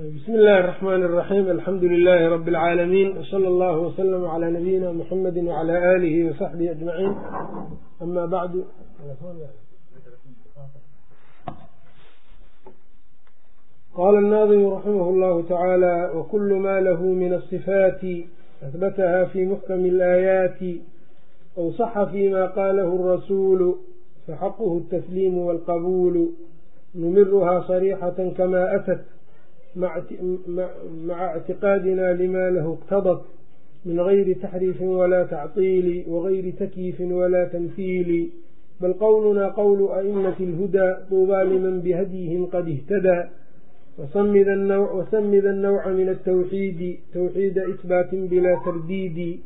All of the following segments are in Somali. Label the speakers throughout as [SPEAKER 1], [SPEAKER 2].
[SPEAKER 1] bismi illaahi raxmaani raxiim alxamdu lilaahi rabbi alcaalamiin wsala allahu wasalama calaa nabiyina muxamedi wacalaa aalihi wasaxbihi ajmaciin amaa bacdu qaala annaadimu raximah allahu tacaala wakulu ma lahu min asifaati ahbataha fi muxkami alaayaati aw saxa fima qaalahu rasuulu faxaquhu altasliimu walqabuulu numiruhaa sariixatan kama atat maca اctiqaadina lima lahu اqtadat min gayri taxriifin wala tacطiili wagayri takyiifin wala tamhiili bal qowluna qowlu aئimati اlhudaa duubaa liman bihadyihim qad ihtadaa wasamida الnawca min الtwxiidi twxiida isbaatin bila tardiidi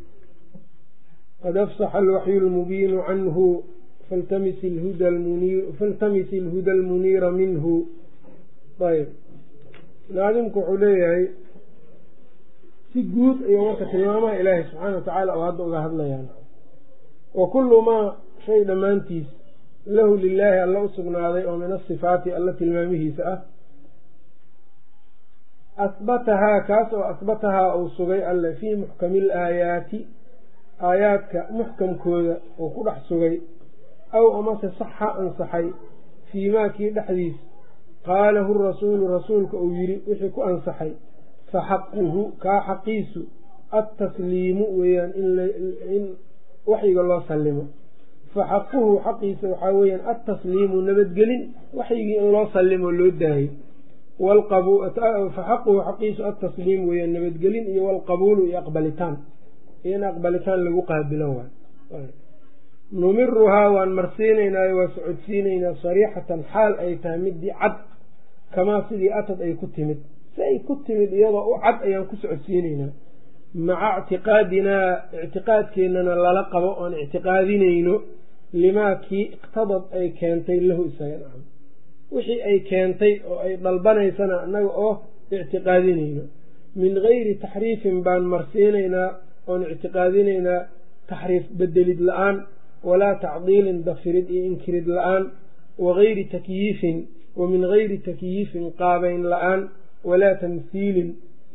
[SPEAKER 1] qad afsaxa alwaxyu اlmubiinu canhu faltamis ilhuda almuniira minhu ayb naadimku wuxuu leeyahay si guud ayuu marka tilmaamaha ilaahay subxaana wa tacaala oo hadda uga hadlayaan wa kullu maa shay dhammaantiis lahu lilaahi alla u sugnaaday oo min asifaati alla tilmaamihiisa ah. Asbatahaa kaas oo asbatahaa uu sugay alle fii muxkami ilaayaati aayaadka muxkamkooda uu ku dhex sugay. Aw amase saxa ansaxay fii maa kii dhexdiis qaalahu rasuulu rasuulka uu yidhi wixii ku ansaxay fa xaquhu kaa xaqiisu attasliimu weeyaan in waxyiga loo sallimo. Fa xaquhu xaqiisa waxaa weeyaan attasliimu nabadgelin waxyigii in loo sallimo loo daayo. Fa xaquhu xaqiisu attasliim weeyaan nabadgelin iyo walqabuulu iyo aqbalitaan. Iyo in aqbalitaan lagu qaabilo waay numiruhaa waan marsiinaynaayo waa socodsiinaynaa sariixatan xaal ay tahay midii cad kamaa sidii atad ay ku timid. Si ay ku timid iyadoo u cad ayaan ku socodsiinaynaa. Maca ictiqaadinaa ictiqaadkeennana lala qabo oon ictiqaadinayno limaa kii iqtadad ay keentay lahu isaga nacam wixii ay keentay oo ay dalbanaysana annaga oo ictiqaadinayno. Min gayri taxriifin baan marsiinaynaa oon ictiqaadinaynaa taxriif bedelid la'aan walaa tacdiilin dafirid iyo inkirid la'aan wagayri takyiifin wa min gayri takyiifin qaabayn la'aan walaa tamhiilin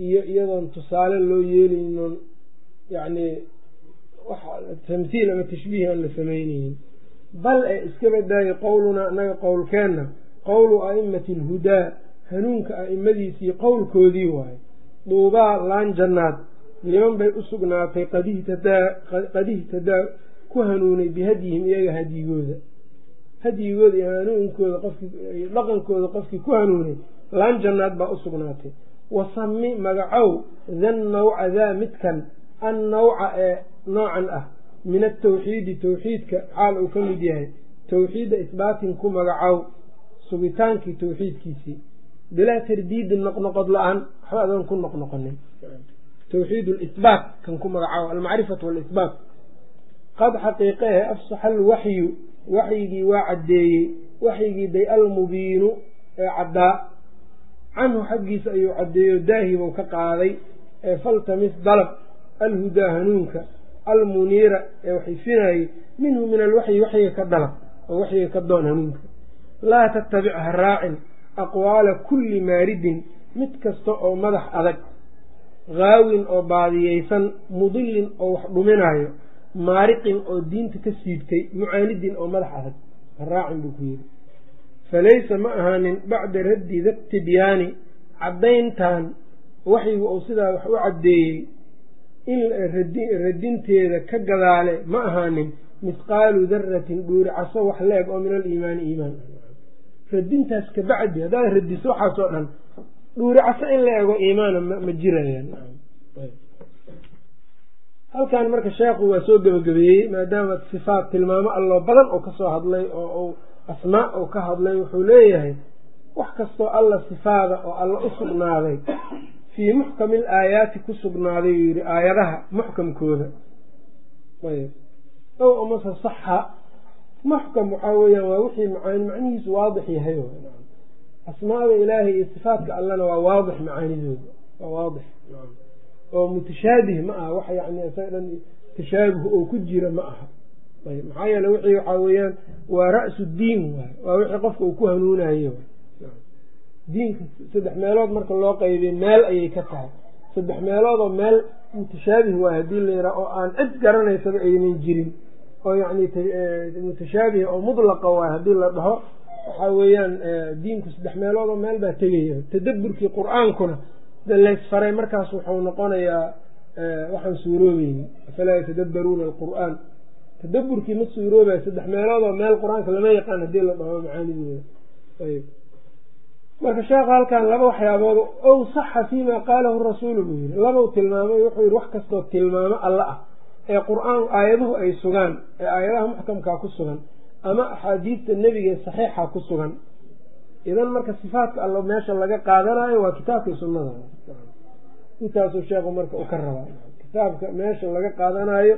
[SPEAKER 1] iyo iyadoon tusaale loo yeelaynon yacnii tamhiil ama tashbiih aan la samaynaynin bal ee iska badaayo qowlunaa annaga qowlkeenna qowlu a'imati alhudaa hanuunka a'imadiisii qowlkoodii waaye. Duubaa laan jannaad liman bay u sugnaatay qad ihtadaa ku hanuunay bihadyihim iyaga hadyigooda hadyigooda iyo hanuunkooda qofkii dhaqankooda qofkii ku hanuunay laan jannaad baa u sugnaatay. Wasami magacow dan nawca daa midkan an nawca ee noocan ah min atawxiidi tawxiidka xaal uu ka mid yahay. Tawxiida isbaatin ku magacow sugitaankii tawxiidkiisii. Bilaa tardiidin noqnoqod la'aan waxba adoon ku noqnoqonin. Tawxiid lisbaat kan ku magacow almacrifatu walisbaat. Qad xaqiiqehe afsaxa alwaxyu waxyigii waa caddeeyey. Waxyigii day almubiinu ee caddaa canhu xaggiisa ayuu caddeeyo daahibou ka qaaday. Ee faltamis dalab alhudaa hanuunka almuniira ee waxayfinayey minhu min alwaxyi waxyiga ka dalab oo waxyiga ka doon hanuunka. Laa tattabic ha raacin aqwaala kulli maaridin mid kasta oo madax adag. Haawin oo baadiyeysan mudilin oo wax dhuminaayo maariqin oo diinta ka siibtay mucaanidin oo madax adag haraacin buu ku yidhi falaysa ma ahaanin bacda raddi datibyaani caddayntan waxyigu uu sidaa wax u caddeeyey in radinteeda ka gadaale ma ahaanin misqaalu daratin dhuuricaso wax leeg oo min aliimaani iimaan. Radintaas kabacdi haddaad radiso waxaasoo dhan dhuuricaso in la ego iimaana ma jirayaan halkan marka sheekhu waa soo gebagabeeyey maadaama sifaat tilmaamo alloo badan oo ka soo hadlay oo asmaa oo ka hadlay wuxuu leeyahay wax kastoo alla sifaada oo alla u sugnaaday fii muxkami il aayaati ku sugnaaday uu yidhi aayadaha muxkamkooda. Ayb ow amase saxa. Muxkam waxaa weeyaan waa wixii macaani macnihiisu waadix yahay asmaada ilaahay iyo sifaatka allana waa waadix macaanidooda waa waadix oo mutashaabih ma aha wax yani isaga dhan tashaabuh oo ku jira ma aha. Ayb maxaa yeele wixii waxaa weeyaan waa ra'su diin waay waa wixii qofka uu ku hanuunayo diinka saddex meelood marka loo qaybiyo meel ayay ka tahay. Saddex meeloodoo meel mutashaabih waay haddii la yidhaha oo aan cid garanaysaba aynan jirin. Oo yacni mutashaabih oo mudlaqa waay haddii la dhaho waxaa weeyaan diinku saddex meeloodoo meel baa tegaya tadaburkii qur'aankuna de laysfaray markaas wuxuu noqonayaa waxaan suuroobeyni afalaa yatadabbaruuna alqur'aan. Tadaburkii ma suuroobayo saddex meeloodoo meel qur'aanka lama yaqaan haddii la dhaho macaanideeda ayb marka sheekha halkan laba waxyaabood ow saxa fiima qaalahu rasuulu buu yihi labau tilmaamay wuxuu yihi wax kastoo tilmaamo alla ah ee qur'aan aayaduhu ay sugaan ee aayadaha muxkamkaa ku sugan ama axaadiista nebiga saxiixa ku sugan idan marka sifaatka allo meesha laga qaadanayo waa kitaabkii sunnada. Intaasuu sheekhu marka u ka rabaa. Kitaabka meesha laga qaadanayo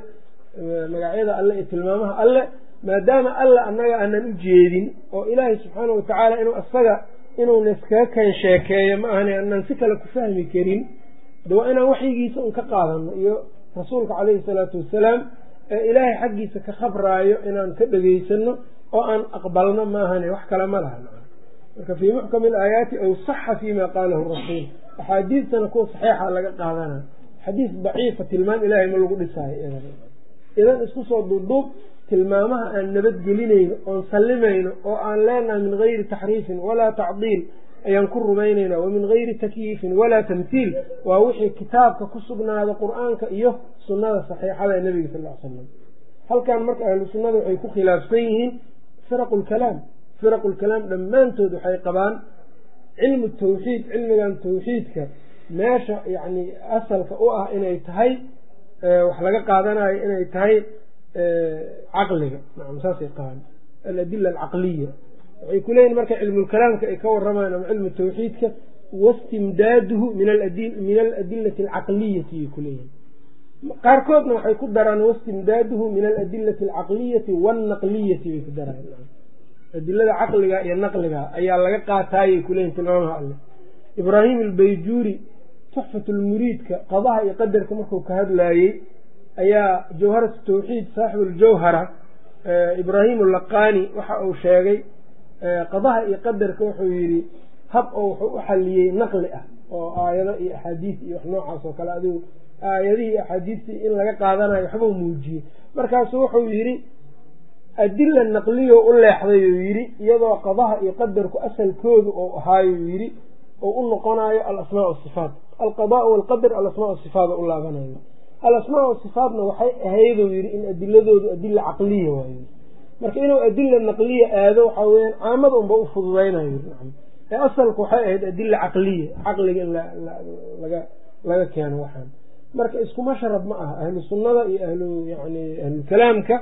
[SPEAKER 1] magacyada alle iyo tilmaamaha alle maadaama alle annaga aanan u jeedin oo ilaahay subxaana watacaala inuu isaga inuuna iskaga kan sheekeeyo ma ahana anaan si kale ku fahmi karin. De waa inaan waxyigiisa un ka qaadano iyo rasuulka caleyhi salaatu wasalaam ee ilaahay xaggiisa ka khabraayo inaan ka dhegeysano oo aan aqbalno maahane wax kale ma laha marka fii muxkami alaayaati aw saxa fiima qaalahu rasuul axaadiistana kuwa saxiixa laga qaadana. Xadiis daciifa tilmaam ilaahay ma lagu dhisaayo idan isku soo duubduub tilmaamaha aan nabadgelinayno oon sallimayno oo aan leenahay min gayri taxriifin walaa tacdiil ayaan ku rumaynayna wa min takyiifin walaa tamhiil waa wixii kitaabka ku sugnaada qur'aanka iyo sunnada saxiixada nebiga sal l salam halkan marka ahlu sunnada waxay ku khilaafsan yihiin firaqu lkalaam firaqu lkalaam dhammaantood waxay qabaan cilmu tawxiid cilmigan tawxiidka meesha yacni asalka u ah inay tahay wax laga qaadanayo inay tahay caqliga. Nacam saasay qabaan. Aladila alcaqliya. Waxay ku leeyihiin marka cilmulkalaamka ay ka waramaan ama cilmu tawxiidka wastimdaaduhu min aladilati alcaqliyati ay kuleeyihin qaarkoodna waxay ku daraan wastimdaaduhu min aladilati alcaqliyati wannaqliyati bay ku daraan adilada caqliga iyo naqliga ayaa laga qaataayay kuleeyihin tilmaamaha alle ibraahim albayjuuri tuxfatulmuriidka qadaha iyo qadarka markuu ka hadlaayey ayaa jawharat tawxiid saaxibu ljawhara ibraahim laqani waxa uu sheegay qadaha iyo qadarka wuxuu yidhi hab oo wuxuu u xaliyey naqli ah oo aayado iyo axaadiis iyo wax noocaas oo kale adigu aayadihii axaadiistii in laga qaadanayo waxbuu muujiyey. Markaasu wuxuu yidhi adila naqliyo u leexday uu yidhi iyadoo qadaha iyo qadarku asalkoodu oo ahaayuu yidhi oo u noqonayo alasmaa asifaat alqadaa walqadar alasmaa sifaat u laabanayo. Alasmaa sifaatna waxay ahayduu yidhi in adiladoodu adila caqliya waayo. Marka inuu adila naqliya aado waxaa weyaan caamada unba u fududaynayo. Ee asalku waxay ahayd adila caqliya caqliga in laga laga keeno waxaan. Marka isku mashrab ma aha ahlu sunnada iyo ahlu yani ahlukalaamka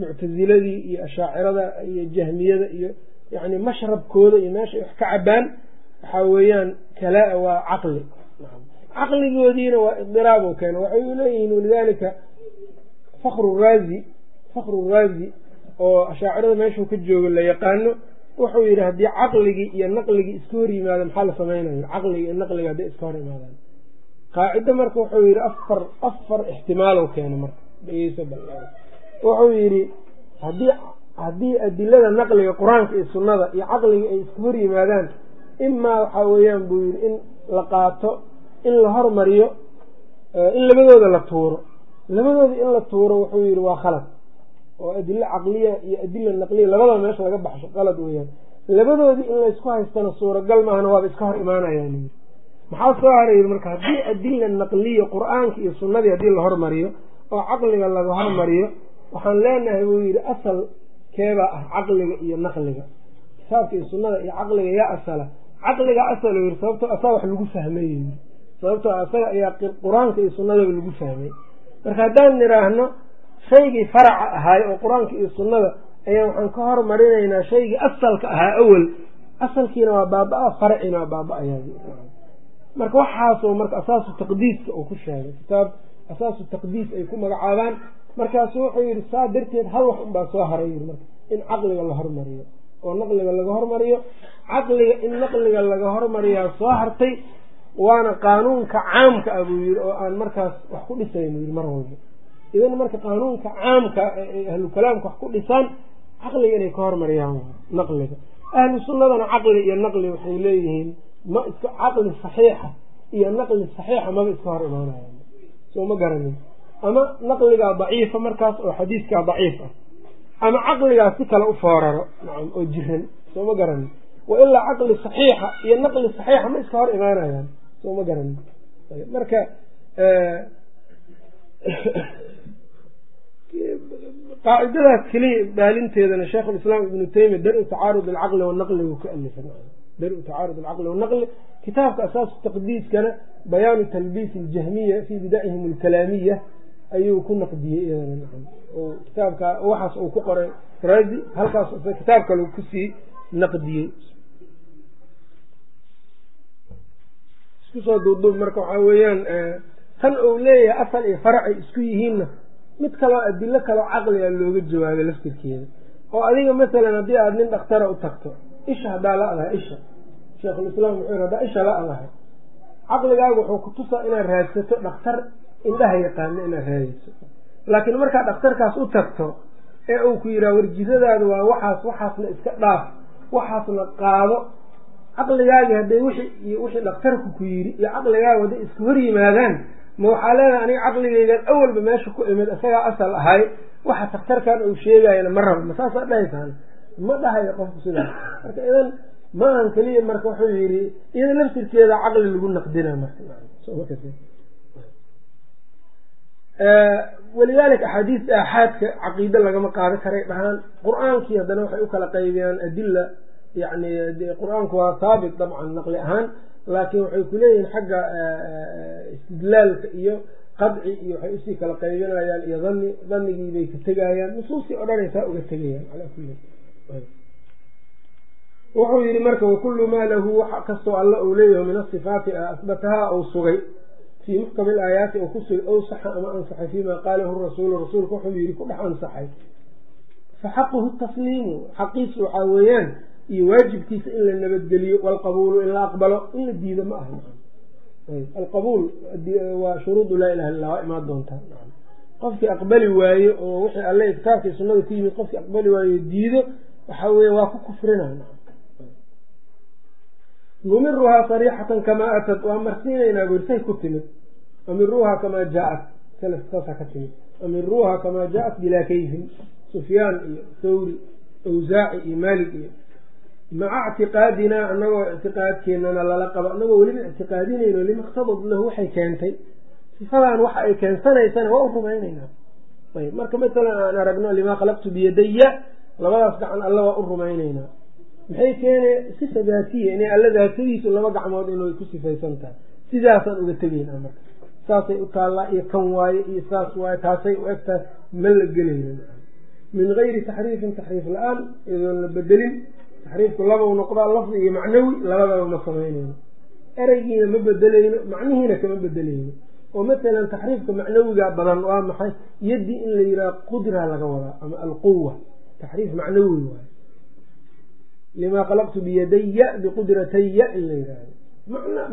[SPEAKER 1] muctasiladii iyo ashaacirada iyo jahmiyada iyo yani mashrabkooda iyo meeshay wax ka cabaan waxaa weeyaan kala waa caqli. Caqligoodiina waa idiraab oo keena waxay leeyihiin walidaalika fakru raazi fakru raazi oo ashaacirada meeshuu ka joogo la yaqaano wuxuu yidhi haddii caqligii iyo naqligii iska hor yimaada maxaa la samaynayo caqliga iyo naqliga hadday iska hor yimaadaan. Qaacido marka wuxuu yidhi afar afar ixtimaalow keena marka wuxuu yidhi haddii haddii adilada naqliga qur'aanka iyo sunnada iyo caqliga ay iska hor yimaadaan imaa waxaa weeyaan buu yidhi in la qaato in la hormariyo in labadooda la tuuro. Labadooda in la tuuro wuxuu yidhi waa khalad oo adilo caqliya iyo adila naqliya labadaba meesha laga baxsho qalad weeyaan. Labadoodii in laysku haystana suuragal maahana waaba iska hor imaanayaan maxaa soo haray marka haddii adila naqliya qur'aanka iyo sunnadii haddii la hormariyo oo caqliga laga hormariyo waxaan leenahay buu yidhi asal keebaa ah caqliga iyo naqliga. Kitaabka iyo sunnada iyo caqliga yaa asala. Caqliga asal yidhi sababtoo asaa wax lagu fahmay sababtoo asaga ayaa qur'aanka iyo sunnadaba lagu fahmay. Marka haddaan nidhaahno shaygii faraca ahaay oo qur'aanka iyo sunnada ayaa waxaan ka hormarinaynaa shaygii asalka ahaa awel asalkiina waa baaba-a faracina waa baaba-ayaa marka waxaasoo marka asaasu taqdiiska uu ku sheegay kitaab asaasu taqdiis ay ku magacaabaan markaasu wuxuu yidhi saa darteed hal wax unbaa soo haray yii marka. In caqliga la hormariyo. Oo naqliga laga hormariyo caqliga in naqliga laga hormariyaa soo hartay waana qaanuunka caamka ah buu yidhi oo aan markaas wax ku dhisayno yii mar walba. Idan marka qaanuunka caamka ay ahlu kalaamka wax ku dhisaan caqliga inay ka hormariyaan naqliga. Ahlu sunnadana caqli iyo naqli waxay leeyihiin ma iska caqli saxiixa iyo naqli saxiixa maba iska hor imaanaya soo ma garanin ama naqligaa daciifa markaas oo xadiiskaa daciif ah. Ama caqligaa si kale u fooraro. Nacam oo jiran. Soo ma wa ilaa caqli saxiixa iyo naqli saxiixa ma iska hor imaanayaan. Soo ma garanin marka qaacidadaas keliya baalinteedana sheikhulislaam ibnu taymiya dar-u tacaarud alcaqli wanaqli wuu ka alifay. Dar-u tacaarud alcaqli wanaqli kitaabka asaasu taqdiiskana bayaanu talbiis aljahmiya fii bidacihim alkalaamiya ayuu ku naqdiyey iyadana kitaabka waxaas uu ku qoray. Razi halkaas kitaab kale ku sii naqdiyey. Isku soo duuduub marka waxaa weeyaan tan uu leeyahay asal iyo faracay isku yihiinna mid kaloo adilo kaloo caqliga looga jawaabay laftirkeeda. Oo adiga masalan haddii aada nin dhakhtara u tagto isha haddaa la-dahay isha. Sheikhulislaam wuxuu yiri haddaa isha la-dahay caqligaagu wuxuu ku tusaa inaad raadsato dhakhtar indhaha yaqaano inaad raadiso. Laakiin markaa dhakhtarkaas u tagto ee uu ku yidhaha warjiradaada waa waxaas waxaasna iska dhaaf waxaasna qaado. Caqligaagii hadday wixii wixii dhakhtarku ku yidhi iyo caqligaagu hadday iska hor yimaadaan ma waxaa leedahay aniga caqligaygan awalba meesha ku imid isagaa asal ahay waxa takhtarkan uu sheegayana ma rabo ma saasaa dhahaysaan ma dhahayo qofku sidaas marka idan ma ahan keliya marka wuxuu yidhi iyada laftirkeeda caqli lagu naqdina marka walidaalika axaadiista aaxaadka caqiide lagama qaado karay dhahaan qur'aankii haddana waxay u kala qaybiyaan adila yani qur'aanku waa haabit dabcan naqli ahaan laakiin waxay kuleeyihiin xagga istidlaalka iyo qadci iyo waxay u sii kala qaybinayaan iyo dani danigii bay ka tegayaan nusuustii o saa uga tegayaan calaa kulli wuxuu yihi marka wakullu maa lahu wax kastoo alla uu leeyaho min asifaati asbatahaa uu sugay fii muxkami ilaayaati oo ku sugay ow saxa ama ansaxay fiima qaalahu rasuulu rasuulka wuxuu yihi ku dhex ansaxay. Fa xaquhu tasliimu xaqiisu waxaa weeyaan iyo waajibkiisa in la nabadgeliyo walqabuulu in la aqbalo in la diido ma aha. Alqabuul waa shuruudu laa ilaha illa waa imaan doontaa qofkii aqbali waayo oo wixii alle kitaabkii sunnada ku yimid qofkii aqbali waayo diido waxa weye waa ku kufrina numiruhaa sariixatan kamaa atad waa marsiinaynaa bursay ku timid. Amiruuhaa kamaa jaaat salafka saasa ka timid. Amiruuhaa kamaa jaaat bilaa kayfin sufyaan iyo thawri awsaaci iyo maalik iyo maca ictiqaadinaa anagoo ictiqaadkeenana lala qabo anagoo weliba ictiqaadinayno lima iqtadad lahu waxay keentay. Sifadan waxa ay keensanaysana waa u rumaynaynaa. Ayb marka masalan aan aragno limaa khalaqtu biyadaya labadaas gacan alla waa u rumaynaynaa maxay keenaya sifa daatiya inay alla daatadiisu laba gacmood inay ku sifaysan tahay. Sidaasaan uga tegaynaa marka. Saasay u taallaa iyo kan waaye iyo saas waaye taasay u egtahay ma la gelayno min gayri taxriifin taxriif la'aan iyadoon la bedelin taxriifku labau noqdaa lafdi iyo macnawi labadaba ma samaynayno ereygiina ma bedelayno macnihiina kama bedelayno. Oo masalan taxriifka macnawiga badan waa maxay? Yaddi in la yidhaha qudra laga wadaa ama alquwa taxriif macnawi waayo limaa khalaqtu biyadaya biqudrataya in la yidhaahdo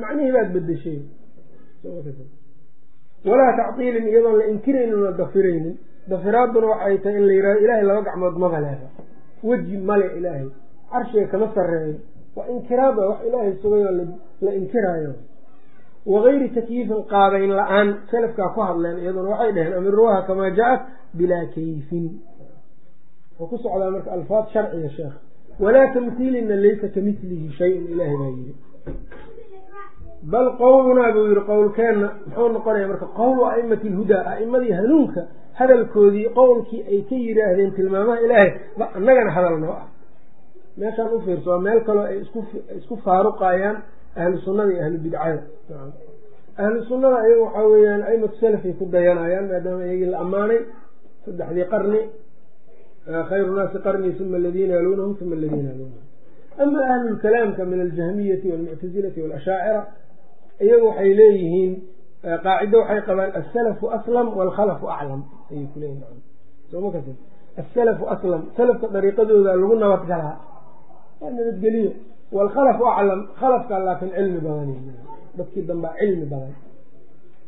[SPEAKER 1] macnihii baad bedeshay walaa tactiilin iyadoon la inkiraynin oo dafiraynin. Dafiraaduna waxay tahay in la yidhahdo ilaahay laba gacmood maba leha weji male ilaahay. Carshiga kama sareeyo waa inkiraad wax ilaahay sugay oo la inkiraayo. Wagayri takyiifin qaadayn la'aan salafkaa ku hadleen iyaduna waxay dhaheen amiruuha kamaa ja-at bilaa kayfin. Oo ku socdaa marka alfaad sharciga sheekh walaa tamhiilina laysa kamilihi shayun ilaahay baa yidhi bal qowlunaa buu yihi qowlkeenna muxuu noqonaya marka qowlu aimati lhudaa a'imadii hanuunka hadalkoodii qowlkii ay ka yidhaahdeen tilmaamaha ilaahay ba annagana hadal noo ah meeshaan u fiirso waa meel kaloo ay isku faaruqayaan ahlu sunnada iyo ahlu bidcada ahlu sunnada ayaga waxaa weeyaan aimatu salafay ku dayanayaan maadaama iyagii la ammaanay saddexdii qarni khayru naasi qarnii uma aladiina yaluunahum uma aladiina yaluunahum ama ahlulkalaamka min aljahmiyati walmuctazilati walashaacira iyagu waxay leeyihiin qaacido waxay qabaan asalafu aslam waalkhalafu aclam ayay kuleeyihin asalafu aslam salafka dariiqadooda lagu nabadgalaa waa nabadgeliyo waalkhalafu aclam khalafka laakin cilmi badan dadkii dambaa cilmi badan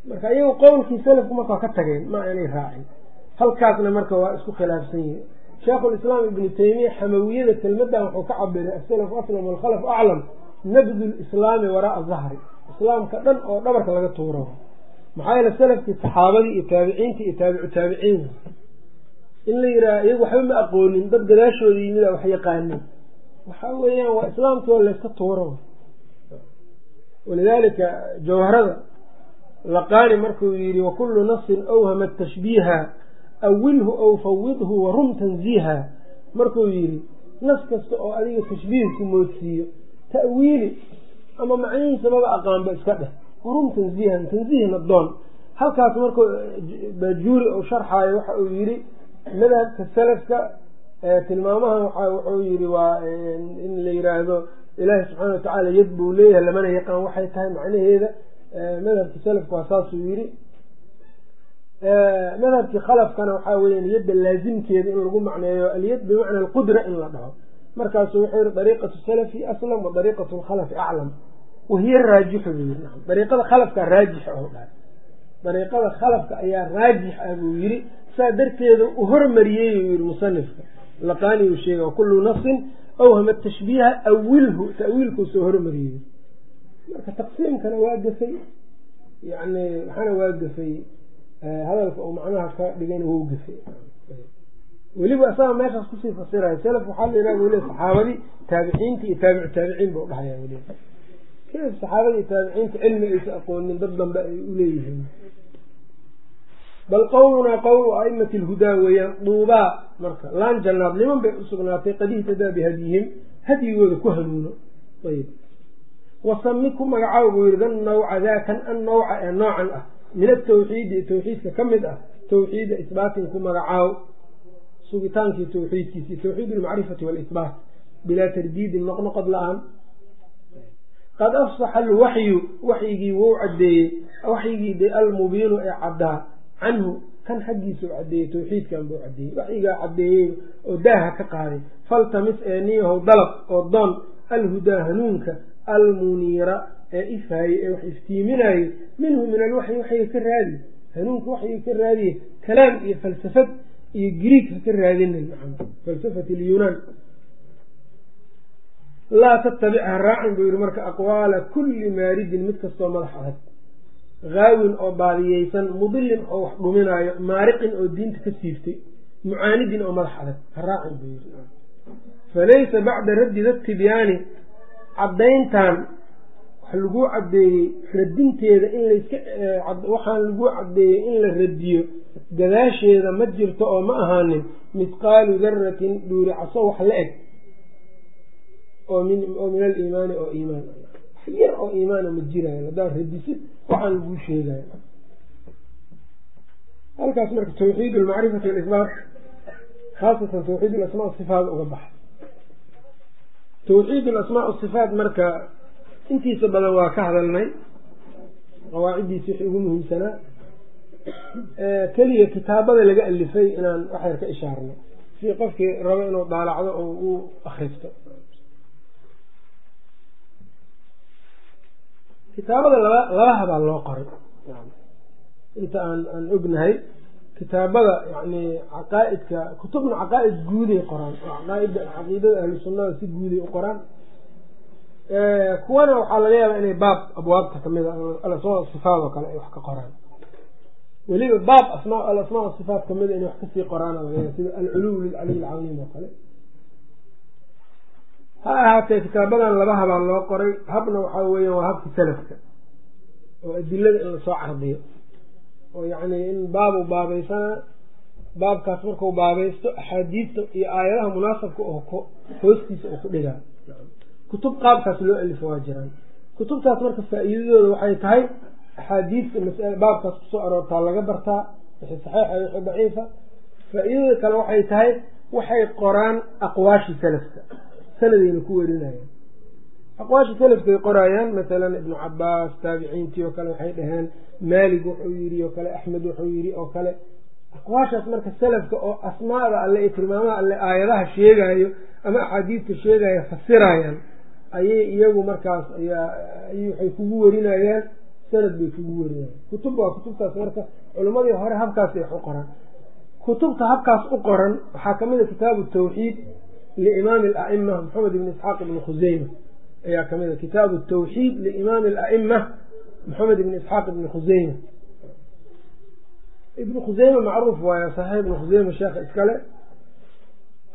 [SPEAKER 1] marka iyagu qowlkii salafku marka ka tageen ma aanay raacin halkaasna marka waa isku khilaafsan yihiin sheekhulislaam ibnu taymiya xamawiyada kelmadan wuxuu ka cabiray asalafu aslam waalkhalafu aclam nabdu lislaami waraaa zahri islaamka dhan oo dhabarka laga tuuro. Maxaa yeele salafkii saxaabadii iyo taabiciintii iyo taabicu taabiciin. In la yidhaha iyagu waxba ma aqoonin dad gadaashooda yimida wax yaqaanin waxa weeyaan waa islaamkii oo layska tuuro. Walidaalika jawharada laqaani markuu yidhi wakullu nasin awhama tashbiiha awilhu aw fawidhu warum tanziiha. Markuu yidhi nas kasta oo adiga tashbiihku moodsiiyo ta'wiili ama macnihiisa maba aqaanba iska dheh. Warum tanziihan tanziihna doon. Halkaas markuu bajuuri uu sharxaayo waxa uu yidhi madhabka salafka tilmaamahan wuxuu yidhi waa in la yiraahdo ilaahi subxaana watacaala yad buu leeyahay lamana yaqaan waxay tahay macnaheeda. Madhabka salafka waa saasuu yidhi madhabkii khalafkana waxaa weeyaan yadda laasimkeeda in lagu macneeyo alyad bimacna alqudra in la dhaho. Markaasu wuxuu yihi dariiqatu salafi aslam wa dariiqatu lkhalafi aclam wahiya raajixu buu yii dariiqada khalafka raajix oo dhahay. Dariiqada khalafka ayaa raajix ah buu yidhi. Saa darteeda u hormariyey uu yihi musanifka. Laqaani uu sheega kullu nasin awhama tashbiiha awilhu ta'wiilkuu soo hormariyey. Marka taqsiimkana waa gafay yani waxaana waa gafay hadalka uu macnaha ka dhigana wou gafay weliba isaga meeshaas ku sii fasiraya salaf waxaa la yidhaha weli saxaabadii taabiciinta iyo taabicu taabiciin ba udhahaya weli. Kayf saxaabadii taabiciinta cilmi aysa aqoonin dad dambe ay uleeyihiin bal qowlunaa qowlu aimati lhudaa weeyaan duubaa marka laan jannaad niman bay usugnaatay qad ihtadaa bihadyihim hadyigooda ku hanuuno. Ayb wasami ku magacaaw buu yihi dan nawca daakan an nawca ee noocan ah min atawxiidi tawxiidka ka mid ah tawxiida isbaatin ku magacaaw sugitaankii tawxiidkiisi tawxiid almacrifati walisbaat bilaa tardiidin noqnoqod la'aan. Qad afsaxa alwaxyu waxyigii wou cadeeyey waxyigii de almubiinu ee caddaa canhu kan xaggiisau cadeeyey tawxiidkan buu cadeeyey waxyigaa cadeeyey oo daaha ka qaaday. Faltamis ee niyahow dalab oo doon alhudaa hanuunka almuniira ee ifhaye ee wax iftiiminaye minhu min alwaxyi waxyiga ka raadi hanuunka waxyiga ka raadiye kalaam iyo falsafad iyo griig ha ka raadinin falsafat lyunaan laa tattabic ha raacin buu yihi marka aqwaala kulli maaridin mid kastoo madax adag haawin oo baadiyeysan mudilin oo wax dhuminaayo maariqin oo diinta ka siiftay mucaanidin oo madax adag ha raacin buu yihi falaysa bacda raddi da tibyaani caddayntan wax laguu caddeeyey radinteeda in layska waxaan laguu caddeeyey in la radiyo gadaasheeda ma jirto oo ma ahaanin mithqaalu daratin dhuuri caso wax la eg. oo min aliimaani oo iimaan. Yar oo iimaana ma jiraayo haddaad radisid waxaan laguu sheegayo halkaas marka tawxiid almacrifati walisbaat khaasatan tawxiid alasmaa sifaat uga baxa. Tawxiid alasmaa sifaat marka intiisa badan waa ka hadalnay qawaaciddiisi wixii ugu muhiimsanaa. Keliya kitaabada laga alifay inaan waxyar ka ishaarno. Si qofkii rabo inuu daalacdo oo u akristo kitaabada laba labaha baa loo qoray. Inta aan aan ognahay kitaabada yani caqaa-idka kutubna caqaa-id guuday qoraan. Oo caqaaida caqiidada ahlu sunnada si guuday u qoraan kuwana waxaa laga yaabaa inay baab abwaabta ka mid a alasmaa sifaat oo kale ay wax ka qoraan. Weliba baab asma alasmaa sifaat kamida inay wax ka sii qoraan laga sida alculuw lilcaliy alcadiim oo kale. Ha ahaatee kitaabadan laba habaa loo qoray habna waxaa weeyaan waa habka salafka oo adilada in la soo cardiyo. Oo yacni in baabu baabeysana baabkaas markuu baabaysto axaadiista iyo aayadaha munaasabka oo hoostiisa uu ku dhigaa kutub qaabkaas loo alifo waa jiraan. Kutubtaas marka faa-iidadooda waxay tahay axaadiista masale baabkaas ku soo aroortaa laga bartaa wixii saxiixa wixii daciifa. Faa-iidada kale waxay tahay waxay qoraan aqwaashii salafka sanadayna ku werinayaan aqwaashii salafkay qoraayaan masalan ibnu cabaas taabiciintii oo kale waxay dhaheen maalig wuxuu yidhi oo kale axmed wuxuu yidhi oo kale. Aqwaashaas marka salafka oo asmaada alle iyo tilmaamaha alle aayadaha sheegaayo ama axaadiista sheegaya fasirayaan ayay iyagu markaas ayaa ay waxay kugu werinayaan sanad bay kugu werinayaan kutub waa kutubtaas marka culimmadii hore habkaasay wax u qoraan kutubta habkaas u qoran waxaa ka mid a kitaabu tawxiid liimaami ala'ima maxamed ibni isxaaq ibni khuseyma ayaa ka mid a kitaabu tawxiid liimaami ala'ima maxamed ibni isxaaq ibni khuseyma ibnu khuseyme macruuf waayo saxiix ibnu khuseyme sheekha iskale.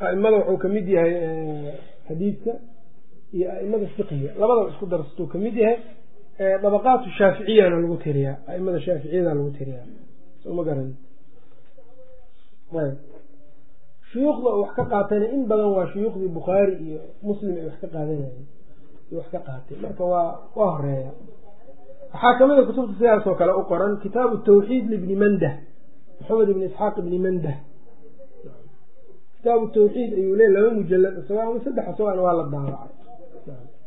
[SPEAKER 1] A'imada wuxuu ka mid yahay xadiidka iyo a'imada fiqhiga. Labadaba isku darsatuu ka mid yahay dabaqaatu shaaficiyana lagu tiriyaa. A'imada shaaficiyada lagu tiriyaa. Soma garan. Shuyuukhda uu wax ka qaatayna in badan waa shuyuukhdii bukhaari iyo muslim ay wax ka qaadanayeen wax ka qaatay. Marka waa waa horreeya waxaa ka mid a kutubta sidaasoo kale u qoran kitaabu tawxiid libni mandah. Maxamed ibni isxaaq ibni mandah. Kitaabu tawxiid ayuu leey laba mujalad isagoo ama saddex isagoo waa la daawacay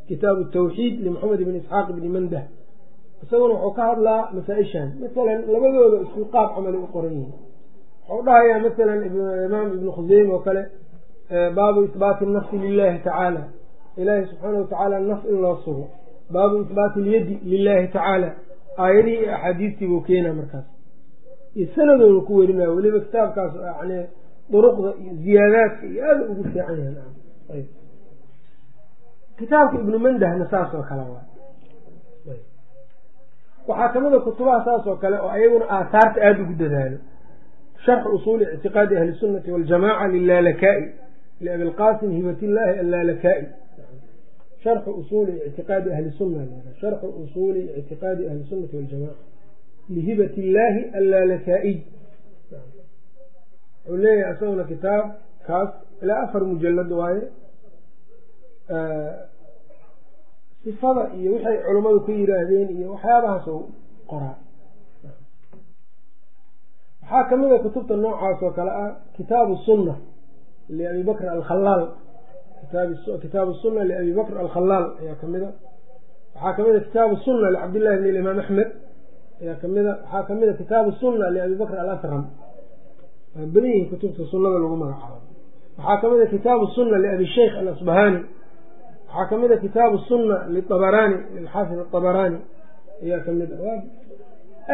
[SPEAKER 1] kitaabu tawxiid limaxamed ibni isxaaq ibni mandah. Isaguna wuxuu ka hadlaa masaa-ishan. Masalan labadooda isku qaab camalay u qoran yihiin. Wuxuu dhahayaa masalan imaam ibnu khuseyme oo kale baabu isbaati nafsi lilahi tacaala. Ilaahi subxaana watacaala naf in loo sugo. Baabu isbaati ilyadi lilahi tacaala. Aayadihii iyo axaadiistii buu keenaa markaas. Iyo sanadoona ku werinaya weliba kitaabkaas yani duruqda iyo ziyaadaadka iyo aada ugu fiican yahay kitaabka ibnu mandahna saas oo kale waa. Waxaa ka mid a kutubaha saas oo kale oo ayaguna aahaarta aada ugu dadaalo. Sharxu usuuli ictiqaadi ahli sunnati waljamaca lilalakaai liabilqasim hibatillaahi allalakaai sharxu usuuli ictiqaadi ahli sunna sharxu usuuli ictiqaadi ahli sunnati waljamaca lihibat illaahi allalakaaiy wuxuu leeyahay isaguna kitaab kaas ilaa afar mujalad waaye sifada iyo waxay culummadu ka yiraahdeen iyo waxyaabahaas oo qoraa. Waxaa ka mid a kutubta noocaas oo kale ah kitaabu sunna liabi bakr alkhalaal kitaabu sunna liabi bakr alkhalaal ayaa ka mid a waxaa ka mid a kitaabu sunna licabdillahi bn imaam axmed ayaa ka mid a waxaa ka mid a kitaabu sunna liabi bakr alasram. Waa badan kutubta sunnada lagu magacaabo. Waxaa ka mid kitaabu sunna liabi sheikh alasbahani waxaa ka mid a kitaabu sunna liabaraani lilxaafid aabaraani ayaa ka mid a waa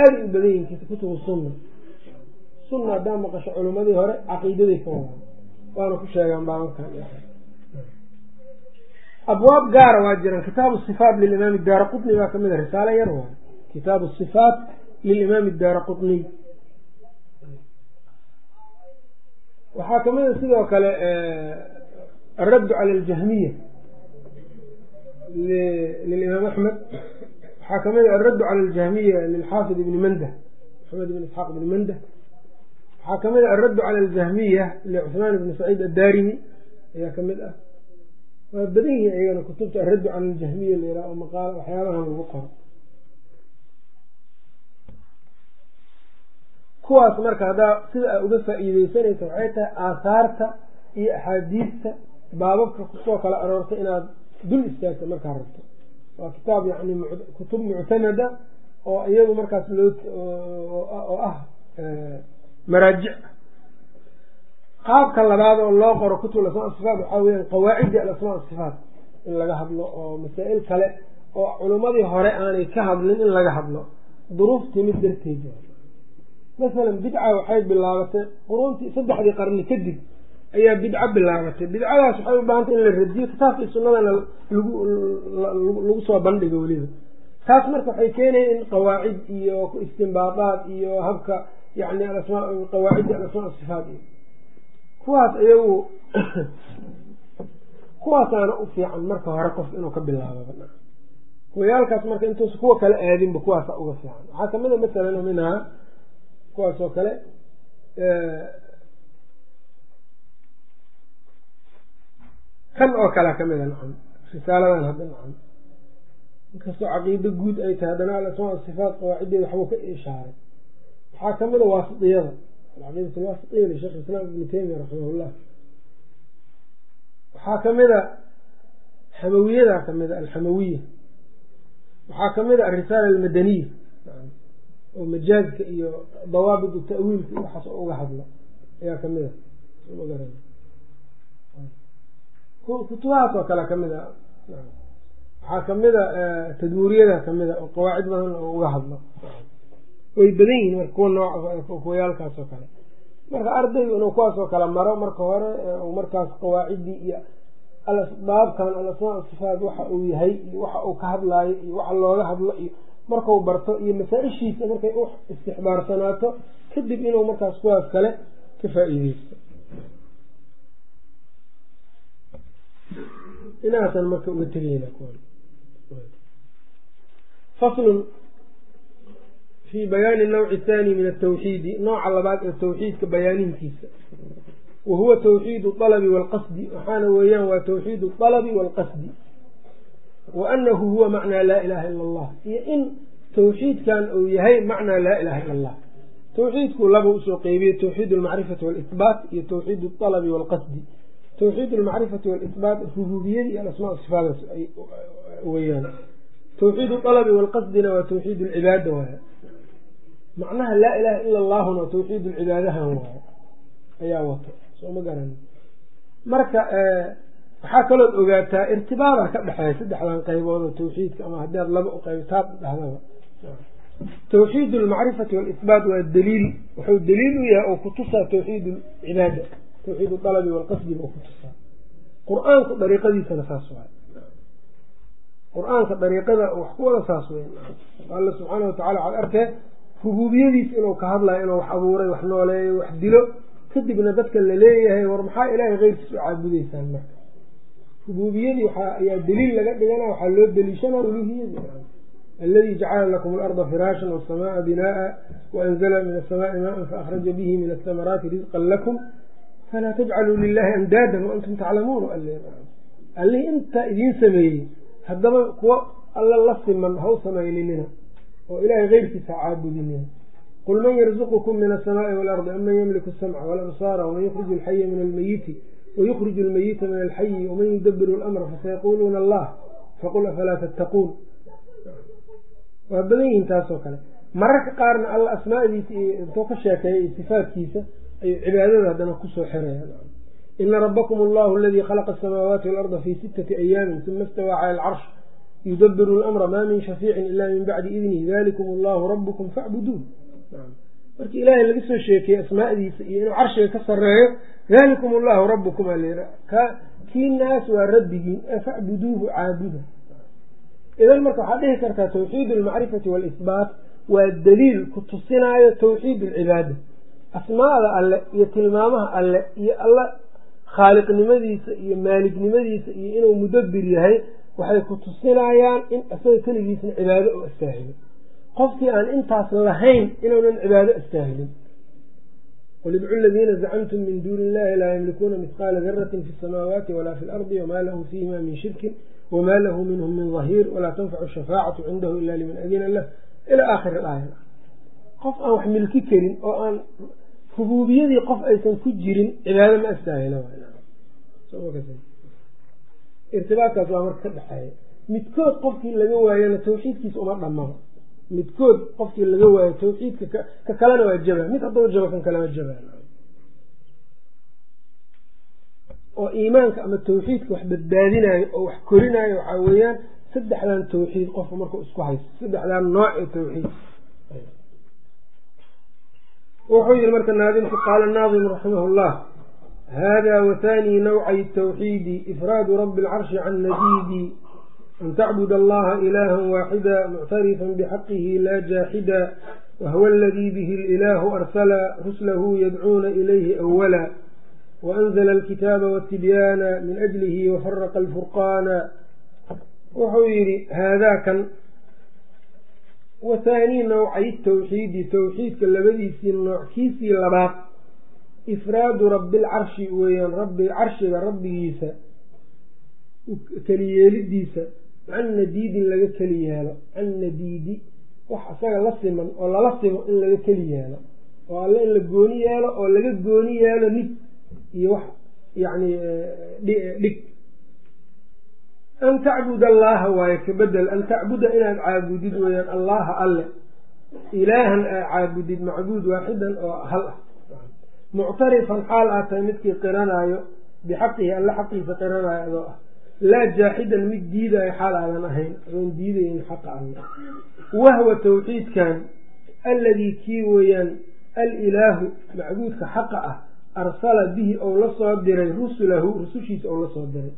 [SPEAKER 1] aaday u badan yihiin kutubu sunna. Sunna haddaa maqasho culimadii hore caqiidaday ka wadaan waana ku sheegaan baabankan abwaab gaara waa jiraan. Kitaabu sifaat lilimaam daara qutni baa ka mid a risaalo yar waa kitaabu sifaat lilimaam daara qutniy waxaa ka mid a sidoo kale araddu cala aljahmiya lilimaam axmed waxaa ka mid a araddu cala aljahmiya lilxaafid ibni mandah maxamed ibn isxaaq ibni mandah waxaa ka mid a araddu cala aljahmiya licuثmaan ibni saciid addaarimi ayaa ka mid ah waa badan yihiin iyagana kutubta araddu cala aljahmiya layraa oo maqaal waxyaabahan lagu qoro kuwaas marka haddaa sida aa uga faa-iideysanaysa waxay tahay aahaarta iyo axaadiista baababka ku soo kala aroortay inaad dul istaagta markaa rabto. Waa kitaab yani kutub muctamada oo iyagu markaas loo oo ah maraajic. Qaabka labaad oo loo qoro kutub asmaa sifaat waxaa weyaan qawaaciddi alasmaa sifaat in laga hadlo oo masaa-il kale oo culummadii hore aanay ka hadlin in laga hadlo. Duruuf timid darteed. Masalan bidca waxay bilaabatay quruuntii saddexdii qarni kadib ayaa bidco bilaabatay bidcadaas waxay u baahantay in la radiyo kitaabkii sunnadana lagu lagu soo bandhigo weliba. Taas marka waxay keenaya in qawaacid iyo istimbaadaad iyo habka yani alasmaa qawaaciddi alasmaa sifaat iyo. Kuwaas iyagu kuwaasaana u fiican marka hore qof inuu ka bilaabo. Wayaalkaas marka intuusa kuwa kale aadinba kuwaasa uga fiican. Waxaa ka mid a masalan minhaa kuwaas oo kale kan oo kalea ka mid a nacam risaaladan hadda nacam. Inkastoo caqiido guud ay tahay haddana alasmaa sifaat qawaaciddeeda waxbuu ka ishaaray. Waxaa ka mid a waasitiyada alcaqiidat alwaasitiya lisheekh islaam ibni taymiya raximahullah. Waxaa ka mid a xamawiyadaa ka mid a alxamawiya. Waxaa ka mid a arisaala almadaniya oo majaazka iyo dawaabit ta'wiilka waxaas oo uga hadlo. Ayaa ka mid kutubahaas oo kale ka mid a waxaa ka mid a tadmuuriyada ka mid a oo qawaacid badan oo uga hadlo. Way badan yihiin marka kuwa nooc kuwayaalkaas oo kale. Marka ardaygu inuu kuwaas oo kale maro marka hore markaas qawaaciddii iyo baabkan alasmaa sifaat waxa uu yahay iyo waxa uu ka hadlaayo iyo waxa looga hadlo iyo markau barto iyo masaa-ishiisa markay u istixbaarsanaato kadib inuu markaas kuwaas kale ka faa-iideysto inaasan marka uga tegeyna faslun fi bayaani nawci thani min atawxiidi nooca labaad ee tawxiidka bayaanintiisa wa huwa tawxiidu alabi waalqasdi waxaana weeyaan waa tawxiidu alabi waalqasdi wa anahu huwa macnaa laa ilaha ila allah iyo in tawxiidkan uu yahay macnaa laa ilaha ila allah tawxiidku laba u soo qeybiyey tawxiid almacrifati walisbaat iyo tawxiid alabi waalqasdi tawxiid almacrifati walisbaat rububiyadii iyo alasmaa sifaadaas weyaan tawxiid alabi waalqasdina waa tawxiid alcibaada waaya macnaha laa ilaha ila allahuna tawxiid lcibaadahan waayo ayaa wato. Soo ma garan. Marka waxaa kalood ogaataa irtibaada ka dhexeeya saddexdan qaybood tawxiidka ama haddii aad laba u qaybtaad dhahdaba. Tawxiid almacrifati walisbaat waa daliil. Wuxuu daliil u yahay oo kutusaa tawxiid lcibaada tawxiid alabi walqasdi oo kutusaa qur'aanku dariiqadiisana saas waay. Qur'aanka dariiqada wax ku saas wey alla subxaana watacala waxaad arkee rububiyadiis inuu ka hadlayo inuu wax abuuray wax nooleeyo wax dilo kadibna dadka la leeyahay war maxaa ilaahay keyrkiis u caabudeysaan marka? Rububiyadii waxaa ayaa daliil laga dhigana waxaa loo deliishana uluhiyadii. Aladi jacala lakum alarda firaashan waasamaaa binaa'a waanzala min asamaai maaan faakhraja bihi min asamaraati risqan lakum falaa tajcaluu lilahi andaadan waantum taclamuun allihii intaa idiin sameeyey haddaba kuwa alla la siman haw samayninina oo ilahay keyrkiisa caabudinina qul man yarzuqukum min asamaai waalardi aman yamliku asamca walabsaara waman yukhriju alxaya min almeyiti wayukhriju almeyita min alxayi waman yudabiru lamra fasayaquuluuna allah faqul afalaa tattaquun waa badan yihiin taasoo kale mararka qaarna alla asmaadiisa intuu ka sheekeeya iyo sifaatkiisa ayuu cibaadada haddana ku soo xiraya ina rabakum allahu aladii khalaqa asamaawaati waalarda fi sittati ayaamin uma istawaa cala alcarsh yudabiru lamra ma min shafiicin ila min bacdi idnih dalikum allahu rabukum facbuduun markii ilaahay laga soo sheekeeyey asmaadiisa iyo inuu carshiga ka sareeyo dalikum allahu rabukum al kii naas waa rabbigiin facbuduuhu caabuda idan marka waxaad dhihi kartaa tawxiid almacrifati waalisbaat waa daliil ku tusinaayo tawxiid alcibaada asmaada alle iyo tilmaamaha alle iyo alla khaaliqnimadiisa iyo maalignimadiisa iyo inuu mudabir yahay waxay ku tusinayaan in isaga keligiisna cibaado u astaahilo qofkii aan intaas lahayn inuunan cibaado astaahilin qul idcu ladiina zacamtum min duuni illahi laa yamlikuuna mihqaala daratin fi samaawaati walaa fi lardi wamaa lahu fiihima min shirkin wamaa lahu minhum min dahiir walaa tanfacu shafaacatu cindahu ila liman adina lah ila aakhiri aaya. Qof aan wax milki karin oo aan rubuubiyadii qof aysan ku jirin cibaado ma astaahilo irtibaadkaas waa marka ka dhexeeya. Midkood qofkii laga waayana tawxiidkiisa uma dhamaba midkood qofkii laga waayo tawxiidka ka kalena waa jaba mid hadduu jabo kan kalema jaba oo iimaanka ama tawxiidka wax badbaadinayo oo wax korinayo waxaa weeyaan saddexdan tawxiid qofka markuu isku haysto. Saddexdan nooc ee tawxiid wuxuu yihi marka naadimku qaala naadim raximah llah hada wathani nawcay tawxiidi ifraadu rabi alcarshi can nadiidi an tacbud allaha ilaha waaxida muctarifan bxaqihi la jaaxida wahwa aladii bihi lilahu arsala ruslahu yadcuuna ilayhi awala waanzla alkitaaba wtibyaana min ajlihi wafaraqa alfurqaana. Wuxuu yihi haadaakan wathaanii nawcay tawxiidi tawxiidka labadiisii noockiisii labaad ifraadu rabilcarshi weeyaan rabbi carshiga rabbigiisa keliyeelidiisa can nadiidin laga keli yeelo can nadiidi wax isaga la siman oo lala simo in laga keli yeelo oo alle in la gooni yeelo oo laga gooni yeelo nid iyo wax yacni dhig an tacbud allaha waaye kabedel an tacbuda inaad caabudid weeyaan allaha alle. Ilaahan aad caabudid macbuud waaxidan oo hal ah. Muctarifan xaal aad tahay midkii qiranaayo bixaqihi alle xaqiisa qiranaayo adoo ah. Laa jaaxidan mid diidayo xaal aadan ahayn adoon diidayn xaqa alle. Wahwa tawxiidkan alladii kii weeyaan alilaahu macbuudka xaqa ah arsala bihi ou la soo diray rusulahu rusushiisa ou la soo diray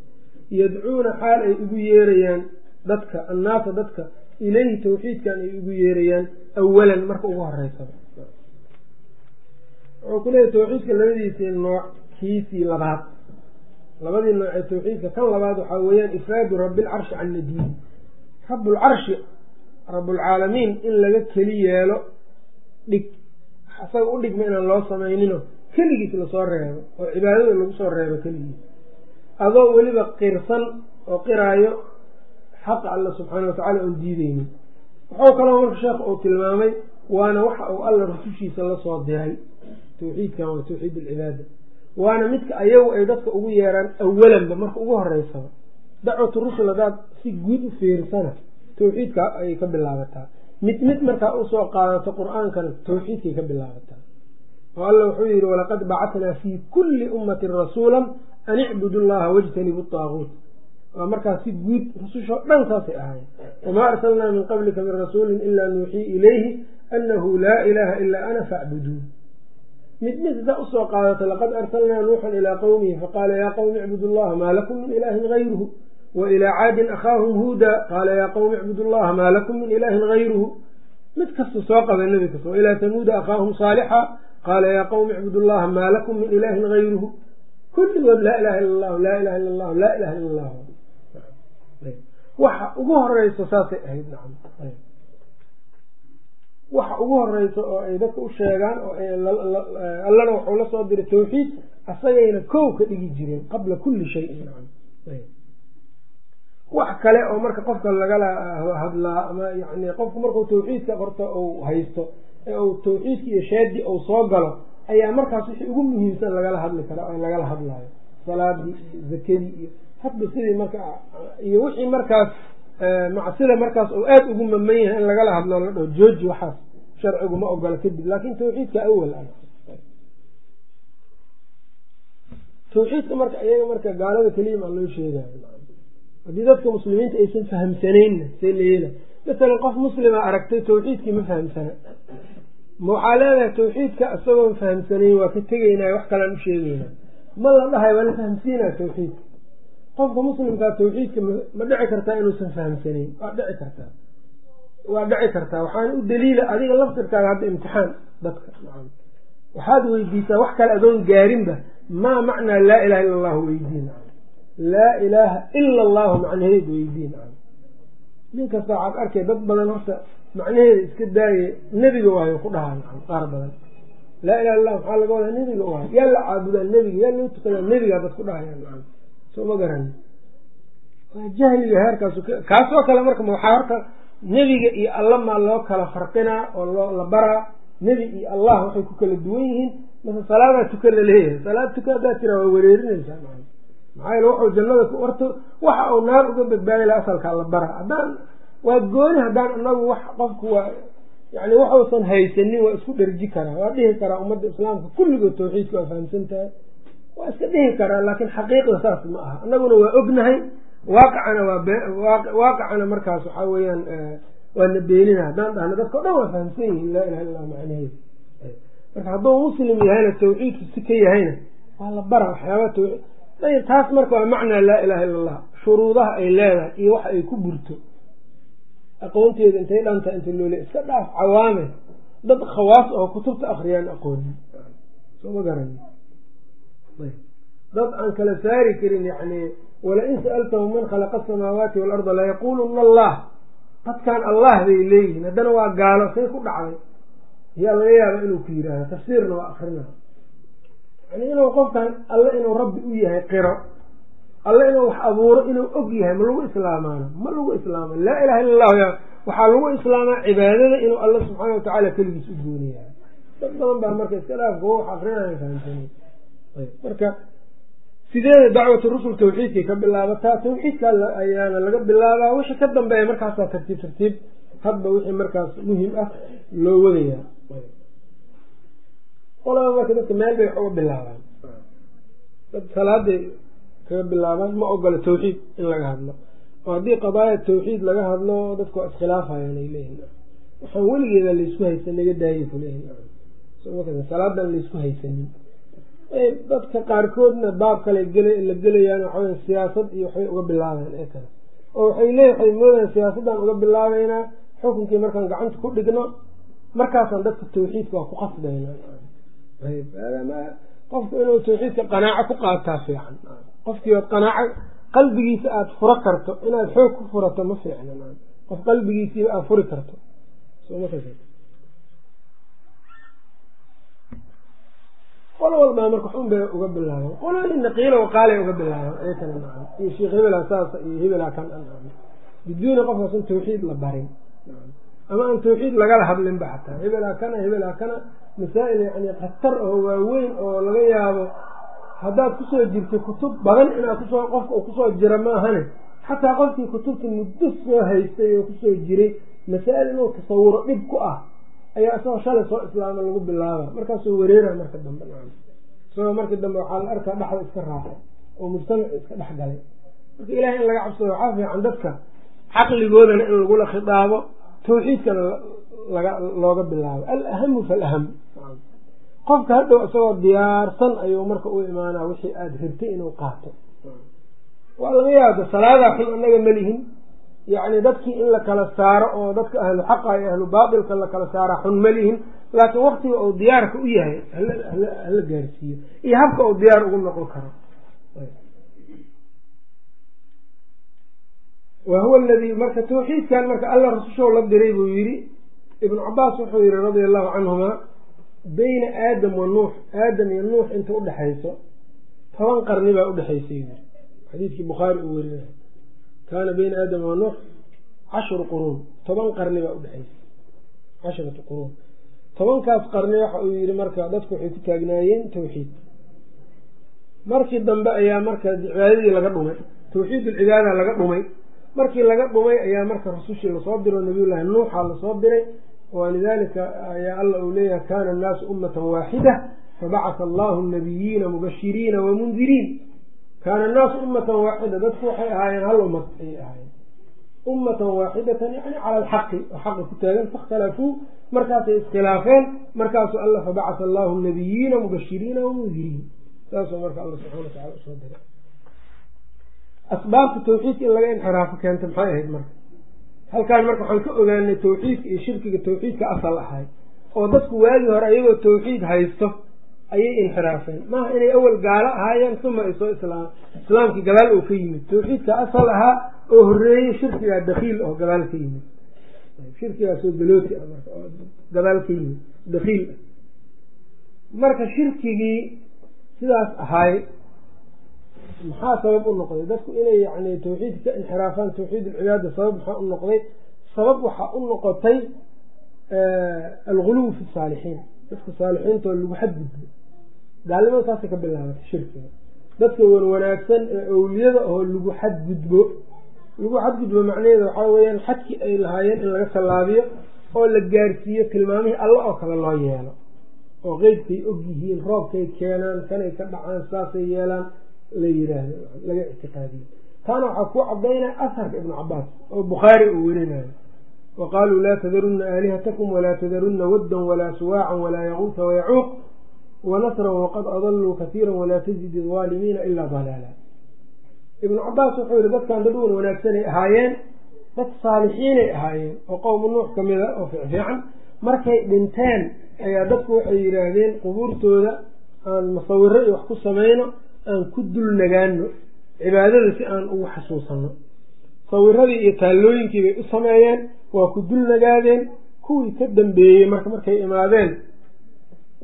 [SPEAKER 1] yadcuuna xaal ay ugu yeerayaan dadka annaasa dadka ilayhi tawxiidkan ay ugu yeerayaan awalan marka ugu horeysaba wuxuu ku leeyahy tawxiidka labadiisii nooc kiisii labaad. Labadii nooc ee tawxiidka kan labaad waxaa weeyaan ifraadu rabbilcarshi can nadiid rabbulcarshi rabbulcaalamiin in laga keli yeelo dhig isaga u dhigma inaan loo samaynino keligiis la soo reebo oo cibaadada lagu soo reebo keligiis adoo weliba qirsan oo qiraayo xaqa alla subxaana wa tacala oon diideynin wuxuu kaloo marka sheekh uu tilmaamay waana waxa uu alla rusushiisa la soo diray. Tawxiidkan waa tawxiid alcibaada. Waana midka ayagu ay dadka ugu yeeraan awalanba marka ugu horeysaba dacwatu rusul haddaad si guud u fiirsana tawxiidka ayay ka bilaabataa. Mid mid markaa u soo qaadato qur'aankana tawxiidkay ka bilaabataa. Oo alla wuxuu yihi walaqad bacatnaa fii kulli ummatin rasuula an icbudu llaha wajtanibu taaguut waa markaas si guud rusushoo dhan saasay ahayn wamaa arsalnaa min qablika min rasuulin ilaa nuuxii ilayhi anahu laa ilaaha ilaa ana facbuduun mid mid haddaa u soo qaadato laqad arsalnaa nuuxan ilaa qowmihi faqaala yaa qowmi icbudu llaha maa lakum min ilaahin gayruhu wa ilaa caadin akhaahum huuda qaala yaa qowmi icbudu llaha maa lakum min ilaahin gayruhu mid kasta soo qaba nebi kasta wa ilaa tamuuda akhaahum saalixa qaala yaa qowmi icbudu llaha maa lakum min ilaahin gayruhu kulligood laa ilaha illa allahu laa ilaha illa allahu laa ilaha illa allahu waxa ugu horeyso saasay ahayd nacam waxa ugu horeyso oo ay dadka u sheegaan oo allana waxuu la soo diray tawxiid asagayna kow ka dhigi jireen qabla kulli shayin nacam wax kale oo marka qofka lagala hadlaa ama yani qofku markuu tawxiidka qorto uu haysto ee uu tawxiidki iyo shaadi uu soo galo ayaa markaas wixii ugu muhiimsan lagala hadli kara oo lagala hadlaayo salaadii iyo zakadii iyo hadba sidii marka iyo wixii markaas macsida markaas uu aada ugu maman yahay in lagala hadlo la dhaho jooji waxaas sharcigu ma ogola kadib laakin tawxiidka awal ah. Tawxiidka marka iyaga marka gaalada keliya maa loo sheegayo haddii dadka muslimiinta aysan fahamsanaynna see leela masalan qof muslima aragtay tawxiidkii ma fahamsana waxaa leedahay tawxiidka isagoon fahamsanayn waa ka tegaynaa wax kalaan u sheegaynaa ma la dhahay waa la fahamsiinaa tawxiidka qofka muslimkaa tawxiidka ma dhici kartaa inuusan fahamsanayn. Waa dhici kartaa. Waa dhici kartaa. Waxaana u daliila adiga laftirkaaga hadda imtixaan dadka. Waxaad weydiisaa wax kale adoon gaarinba. Maa macnaa laa ilaha illa allahu weydiin. Laa ilaaha ila allahu macnaheed weydiin nin kasta waxaad arkay dad badan horta macnaheeda iska daaye nebiga waayo ku dhahaa qaar badan. Laa ilaha illah maxaa laga wadaa nebiga waayo yaa la caabudaa nebiga yaa loo tukadaa nebigaa dad ku dhahayaan soo ma garan. Waa jahliga heerkaas kaasoo kale marka waxaa horta nebiga iyo alla maa loo kala farqinaa oo loo la baraa. Nebi iyo allah waxay ku kala duwan yihiin. Mase salaadaa tuka la leeyahay. Salaad tuka haddaad tiraa waa wareerinaysaa maxaa yeele wuxuu jannada warta waxa uu naar uga badbaadi laha asalkaa la baraa haddaan waa gooni haddaan anagu wax qofku waa yani waxuusan haysanin waa isku dherji karaa waa dhihi karaa ummadda islaamka. Kulligood tawxiidka waa fahamsan tahay waa iska dhihi karaa laakiin xaqiiqda saas ma aha. Annaguna waa ognahay waaqicana waa waaqicana markaas waxaa weeyaan waana beenina haddaan dhahno dadka o dhan waa fahamsan yihiin laa ilaha illah macnaheeda marka hadduu muslim yahayna tawxiidku si ka yahayna waa la bara waxyaaba tawxiid ayb taas marka waa macnaa laa ilaha illa allah shuruudaha ay leedahay iyo waxa ay ku burto. Aqoonteeda intay dhantaha inta loole iska dhaaf cawaame. Dad khawaas oo kutubta akriyaan aqoonin. Soo ma garan dad aan kala saari karin yani walain sa'altahum man khalaqa asamaawaati waalarda layaquluna allah. Dadkan allah bay leeyihiin. Haddana waa gaalo say ku dhacday. Yaa laga yaaba inuu ku yidhaahdo tafsiirna waa akrina yani inuu qofkan alle inuu rabbi u yahay qiro alle inuu wax abuuro inuu og yahay ma lagu islaamaano ma lagu islaama laa ilaha illa allahu ya waxaa lagu islaamaa cibaadada inuu alle subxaana watacaala keligiis u gooniyahay dad badan baa marka iska dhaaf kuwa wax akrinaya fahamsana marka sideeda dacwatu rusul tawxiidkay ka bilaabataa tawxiidka ayaana laga bilaabaa wixii ka dambeeya markaasaa tartiib tartiib. Hadba wixii markaas muhiim ah loo wadayaa qolaba marka dadka meel bay wax uga bilaabaan. Dad salaaday kaga bilaabaan ma ogola tawxiid in laga hadlo. Oo haddii qadaaya tawxiid laga hadlo dadku waa iskhilaafayaan ay leeyihiin waxaan weligeeda laysku haysan naga daayay kuleeyihin salaadan laysku haysanin. Dadka qaarkoodna baab kale la gelayaan waxawy siyaasad iyo waxbay uga bilaabayan ee kale. Oo waxay leey waxay moodayaan siyaasaddan uga bilaabeynaa xukunkii markaan gacanta ku dhigno markaasaan dadka tawxiidka waa ku qasbayna qofku inuu tawxiidka qanaaco ku qaataa fiican qofkii ood qanaaco qalbigiisa aada furo karto inaad xoog ku furato ma fiicna qof qalbigiisiiba aada furi karto qolo walbaa marka waxun bay uga bilaaban qolooyina qiila waqaalay uga bilaaban iyo sheekh hebela saasa iyo hebela kan biduuni qofkaasun tawxiid la barin ama aan tawxiid lagala hadlinba xataa hebelaa kana hebelaa kana masaa'il yani khatar oo waaweyn oo laga yaabo haddaad ku soo jirtay kutub badan inaad ku soo qofka uu ku soo jira ma ahane xataa qofkii kutubta muddo soo haystay oo ku soo jiray masaa'il inuu tasawuro dhib ku ah ayaa isagoo shalay soo islaama lagu bilaaba markaasuu wareera marka dambe isagoo markii dambe waxaa la arkaa dhexda iska raacay oo mujtamaci iska dhex galay. Marka ilahay in laga cabsado waxaa fiican dadka caqligoodana in lagula khidaabo tawxiidkana looga bilaabo. Alahamu falaham. Qofka hadhow isagoo diyaarsan ayuu marka u imaanaa wixii aada rabtay inuu qaato. Waa laga yaaba salaadaa xun annaga malihin yacni dadkii in la kala saaro oo dadka ahlu xaqa iyo ahlu baatilka la kala saara xun malihin laakiin waktiga uu diyaarka u yahay hala gaarsiiyo. Iyo habka uu diyaar ugu noqon karo. Wa huwa aladii marka tawxiidkan marka alla rasushow la diray buu yidhi ibnu cabaas wuxuu yihi radia allahu canhuma beyna aadam wa nuux aadam iyo nuux inta udhexayso toban qarni baa udhexaysay yiri xadiidkii bukhaari uu werinay kaana beyna aadam wa nuux cashru quruun toban qarni baa udhexaysay cashratu quruun. Tobankaas qarni waxa uu yihi marka dadku waxay ku taagnaayeen tawxiid. Markii dambe ayaa marka cibaadadii laga dhumay tawxiid ulcibaada laga dhumay. Markii laga dhumay ayaa marka rasushii la soo diro nabiyullaahi nuuxa la soo diray walidalika ayaa alla uu leeyahay kana annaasu ummatan waaxida fabacata allahu nabiyiina mubashiriina wamundiriin kaana annaasu ummatan waaxida dadku waxay ahaayeen hal ummad ayay ahaayeen ummatan waaxidatan yani cala alxaqi oo xaqa ku taagan fakhtalafuu markaasay iskhilaafeen markaasuu alla fabacata allahu nabiyiina mubashiriina wamundiriin saasuu marka alla subxana watacala u soo diray asbaabta tawxiidka in laga inxiraafo keenta maxay ahayd marka halkaan marka waxaan ka ogaanay tawxiidka iyo shirkiga tawxiidka asal ahay oo dadku waagii hore ayagoo tawxiid haysto ayay inxiraafeen. Maaha inay awel gaalo ahaayeen suma ay soo islaam islaamkii gadaal oo ka yimid. Tawxiidka asal ahaa oo horeeyey shirkigaa dakiil oo gadaal ka yimid. Shirkigaasoo dalooti ah marka oo gadaal ka yimid dakiil ah marka shirkigii sidaas ahaay maxaa sabab u noqday? Dadku inay yani tawxiidka ka inxiraafaan tawxiid ulcibaada sabab maxaa u noqday sabab waxaa u noqotay alguluw fi saalixiin. Dadka saalixiintoo lagu xadgudbo. Gaalnimada saasay ka bilaabatay shirkiga. Dadka wan wanaagsan ee awliyada oo lagu xadgudbo lagu xadgudbo macnaheeda waxaa weyaan xadkii ay lahaayeen in laga tallaabiyo oo la gaarsiiyo tilmaamihii alla oo kale loo yeelo. Oo qeybkay og yihiin roobkay keenaan kanay ka dhacaan saasay yeelaan la yiraahdo laga ictiqaadiyo taana waxaa ku cadaynaya asharka ibnu cabaas oo bukhaari uu werinayo wa qaaluu laa tadarunna aalihatakum walaa tadarunna waddan walaa suwaacan walaa yaquusa wayacuuq wanasran waqad adaluu kasiira walaa tajid idaalimiina ilaa dalaala. Ibnu cabaas wuxuu yihi dadkan dad wan wanaagsanay ahaayeen dad saalixiinay ahaayeen oo qowmu nuux ka mida oo fiicfiican markay dhinteen ayaa dadku waxay yidhaahdeen qubuurtooda aan masawiro iyo wax ku samayno aan ku dul nagaano cibaadada si aan ugu xasuusanno. Sawiradii iyo taallooyinkii bay u sameeyeen waa ku dul nagaadeen kuwii ka dambeeyey marka markay imaadeen.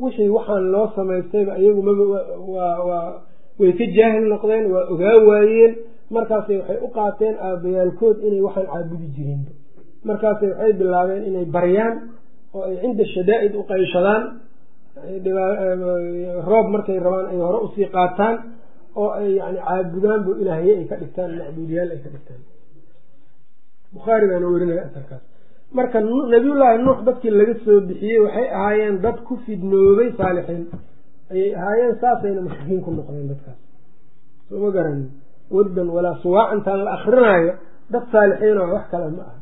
[SPEAKER 1] Wixii waxaan loo samaystayba iyagu maba way ka jaahil noqdeen waa ogaa waayeen. Markaasay waxay u qaateen aabayaalkood inay waxaan caabudi jirinba. Markaasay waxay bilaabeen inay baryaan oo ay cinda shadaa'id u qayshadaan roob markay rabaan ay hore u sii qaataan oo ay yani caabudaanbo ilaahye ay ka dhigtaan macbuudiyaal ay ka dhigtaan. Bukhaari baana werinaya asalkaas marka nabiyullaahi nuux dadkii laga soo bixiyey waxay ahaayeen dad ku fidnoobay saalixiin. Ayay ahaayeen saasayna mushrikiin ku noqdeen dadkaas. Soo ma garanin waddan walaa suwaacantaan la akrinaayo dad saalixiin oo wax kale ma aha.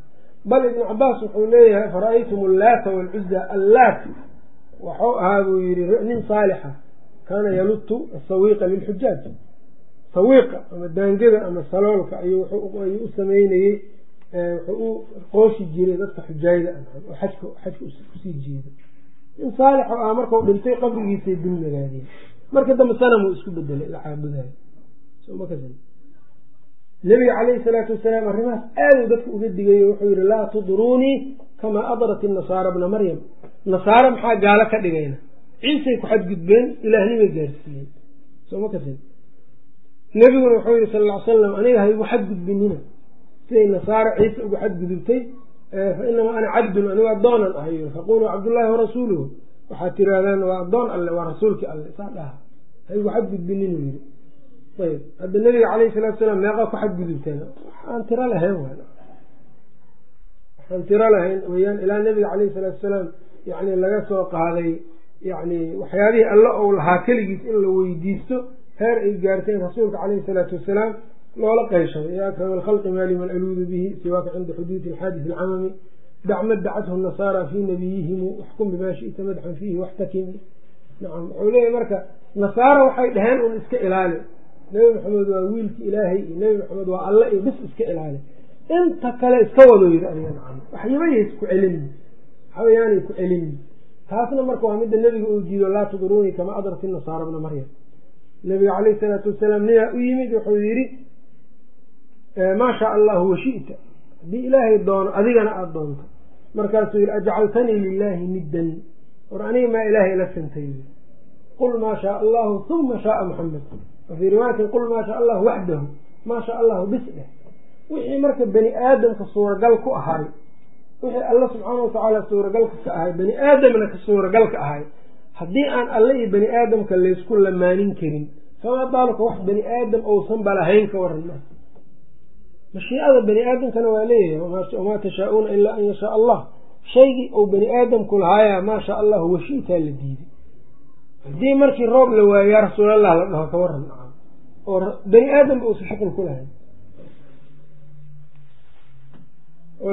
[SPEAKER 1] Bal ibnu cabaas wuxuu leeyahay fara-aytum allaata waalcuza allaat waxuu ahaa buu yidhi nin saalixa kaana yalutu asawiiqa lilxujaaj. Sawiiqa ama daangada ama saloolka ayuu u sameynayey wuxuu u qooshi jiray dadka xujaayada oo xajka xajka ku sii jeeda in saalix oo ah markau dhintay qabrigiisay dul nagaadeen. Marka dambe sanamuu isku bedelay la caabudayo nebiga caleyhi salaatu wasalaam arrimahaas aaduu dadka uga digayo wuxuu yihi laa tudruunii kamaa adrat inasaara bna maryam. Nasaare maxaa gaalo ka dhigayna? Ciisay ku xadgudbeen ilaahnimay gaarsiiyeen. Soma kasin? Nebiguna wuxuu yihi sal ll ly salam aniga ha igu xadgudbinina. Siday nasaare ciise ugu xadgudubtay fa inamaa ana cabdun anigu addoonan ahay faquluu cabdullaahi warasuuluhu waxaad tirahdaan waa addoon alle waa rasuulkii alle. Saa dhaha. Ha igu xadgudbininu yiri ayb hadda nabiga caleyhi salatu salaam meeqaa ku xadgudubteen waxaan tiro lahayn waxaan tiro lahayn weyaan ilaa nabiga caleyhi salaatu salaam yani laga soo qaaday yani waxyaabihii alle ou lahaa keligiis in la weydiisto heer ay gaarteen rasuulka caleyhi salaatu wasalaam loola qayshaday. Ya akrama alkhalqi maa liman aluudu bihi siwaaka cinda xuduudi alxaadis alcamami dac ma dacathu nasaara fii nabiyihimu waxkum bimaa shi'ta madxan fiihi waxtakimi. Nacam wuxuu leeyahy marka nasaara waxay dhaheen un iska ilaali. Nebi maxamed waa wiilki ilaahay iyo nebi maxamed waa alle iyo bis iska ilaali inta kale iska wado yiri adiga nacam waxyabayays ku celini waxawayaanay ku celini taasna marka waa midda nebiga uu jiido laa tudruunii kama adrati nasaara bna maryam. Nabiga caleyhi salaatu wasalaam ninaa u yimid wuxuu yidhi maa shaa allahu washita haddii ilaahay doono adigana aada doonto. Markaasuu yihi ajcaltanii lilaahi niddan. War aniga maa ilaahay ila sintay qul maa shaa allahu uma shaaa muxamed wafii riwaayatin qul maa shaa allahu waxdahu maa shaa allahu bis dheh wixii marka bani aadamka suuragal ku ahay wixii alla subxaana watacaala suuragalka ka ahay bani aadamna ka suuragalka ahay haddii aan alle iyo bani aadamka laysku lamaanin karin famaa baaluka wax bani aadam ousan balahayn ka waran maa mashiicada bani aadamkana waa leeyahay wamaa tashaa-uuna ilaa an yashaa allah. Shaygii ou bani aadamku lahaaya maa shaa allahu washiitaa la diiday. Haddii markii roob la waayo yaa rasuulallah la dhaho ka waran oo bani aadamba uusan shuqul ku lahayn oo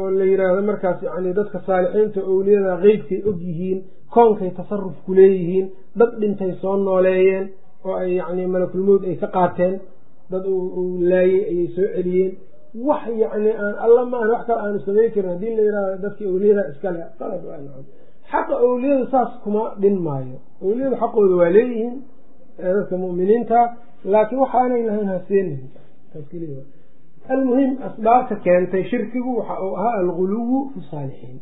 [SPEAKER 1] oo la yiraahdo markaas yani dadka saalixiinta owliyada qeybkay og yihiin koonkay tasaruf ku leeyihiin dad dhintay soo nooleeyeen oo ay yani malakulmowd ay ka qaateen dad uu laayey ayay soo celiyeen. Wax yacni aan alla maahan wax kale aanu samayn karin haddii la yihahdo dadkii owliyada iskale xaqa owliyadu saas kuma dhin maayo. Owliyadu xaqooda waa leeyihiin dadka mu'miniinta laakiin waxaanay lahayn keliya almuhim asbaabta keentay shirkigu waxa uu ahaa alguluwu fi saalixiin.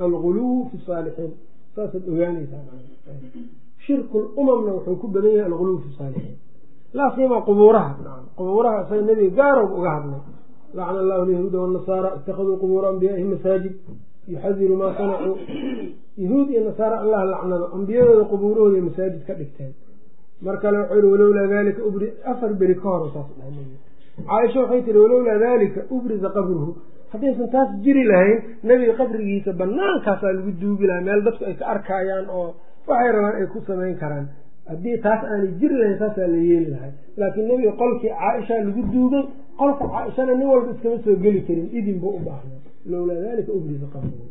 [SPEAKER 1] Alguluwu fi saalixiin. Saasaad ogaanaysaa shirkul umamna wuxuu ku badan yahay alguluwu fi saalixiin. Laa siima qubuuraha. Qubuuraha isaga nebiga gaarowg uga hadlay. Lacna allahu alyahuuda wanasaara itakaduu qubuura ambiyaaihi masaajid. Yuxadiru maa sanacuu. Yahuud iyo nasaara allah lacnado. Ambiyadooda qubuurahooda masaajid ka dhigteen. Mar kale wuxuu yihi walowlaa ubri afar beri ka hor saas caaisha waxay tihi walowlaa dalika ubriza qabruhu. Haddaysan taas jiri lahayn nebiga qabrigiisa banaankaasaa lagu duugi lahaa meel dadku ay ka arkayaan oo waxay rabaan ay ku samayn karaan. Haddii taas aanay jiri lahayn taasaa la yeeli lahay laakiin nebiga qolkii caaisha lagu duugay qolka caaishana nin walba iskama soo geli karin idin buu u baahnaa lowlaa dalika ubriza qabruhu.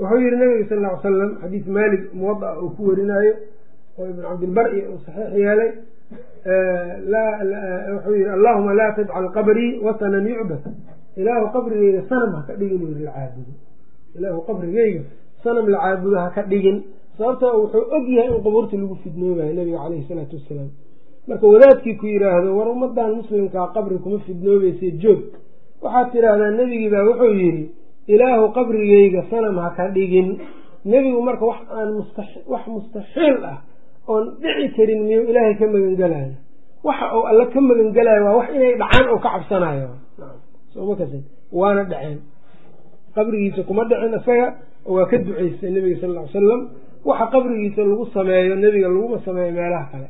[SPEAKER 1] Wuxuu yihi nabiga sal ll ly salam xadiis maalik muwada uu ku warinaayo oo ibn cabdilbar iyo uu saxiix yeelay wuxuu yihi allahuma laa tajcal qabrii wasanan yucbad ilaahu qabrigeyga sanam ha ka dhigin yiri la caabudo ilaahu qabrigeyga sanam la caabudo ha ka dhigin sababtoo wuxuu og yahay in qubuurta lagu fidnoobayo nabiga caleyhi salaatu wasalaam marka wadaadkii ku yidhaahdo war ummadan muslimkaa qabri kuma fidnoobaysa joog waxaad tidhaahdaa nebigii baa wuxuu yidhi ilaahu qabrigeyga sanam ha ka dhigin nebigu marka wax aan musta wax mustaxiil ah oon dhici karin miyuu ilaahay ka magangelayo waxa uu alle ka magangelayo waa wax inay dhacaan oo ka cabsanayo soma kasin? Waana dhaceen. Qabrigiisa kuma dhicin isaga waa ka duceystay nebiga sal ll ly waxa qabrigiisa lagu sameeyo nebiga laguma sameeyo meelaha kale.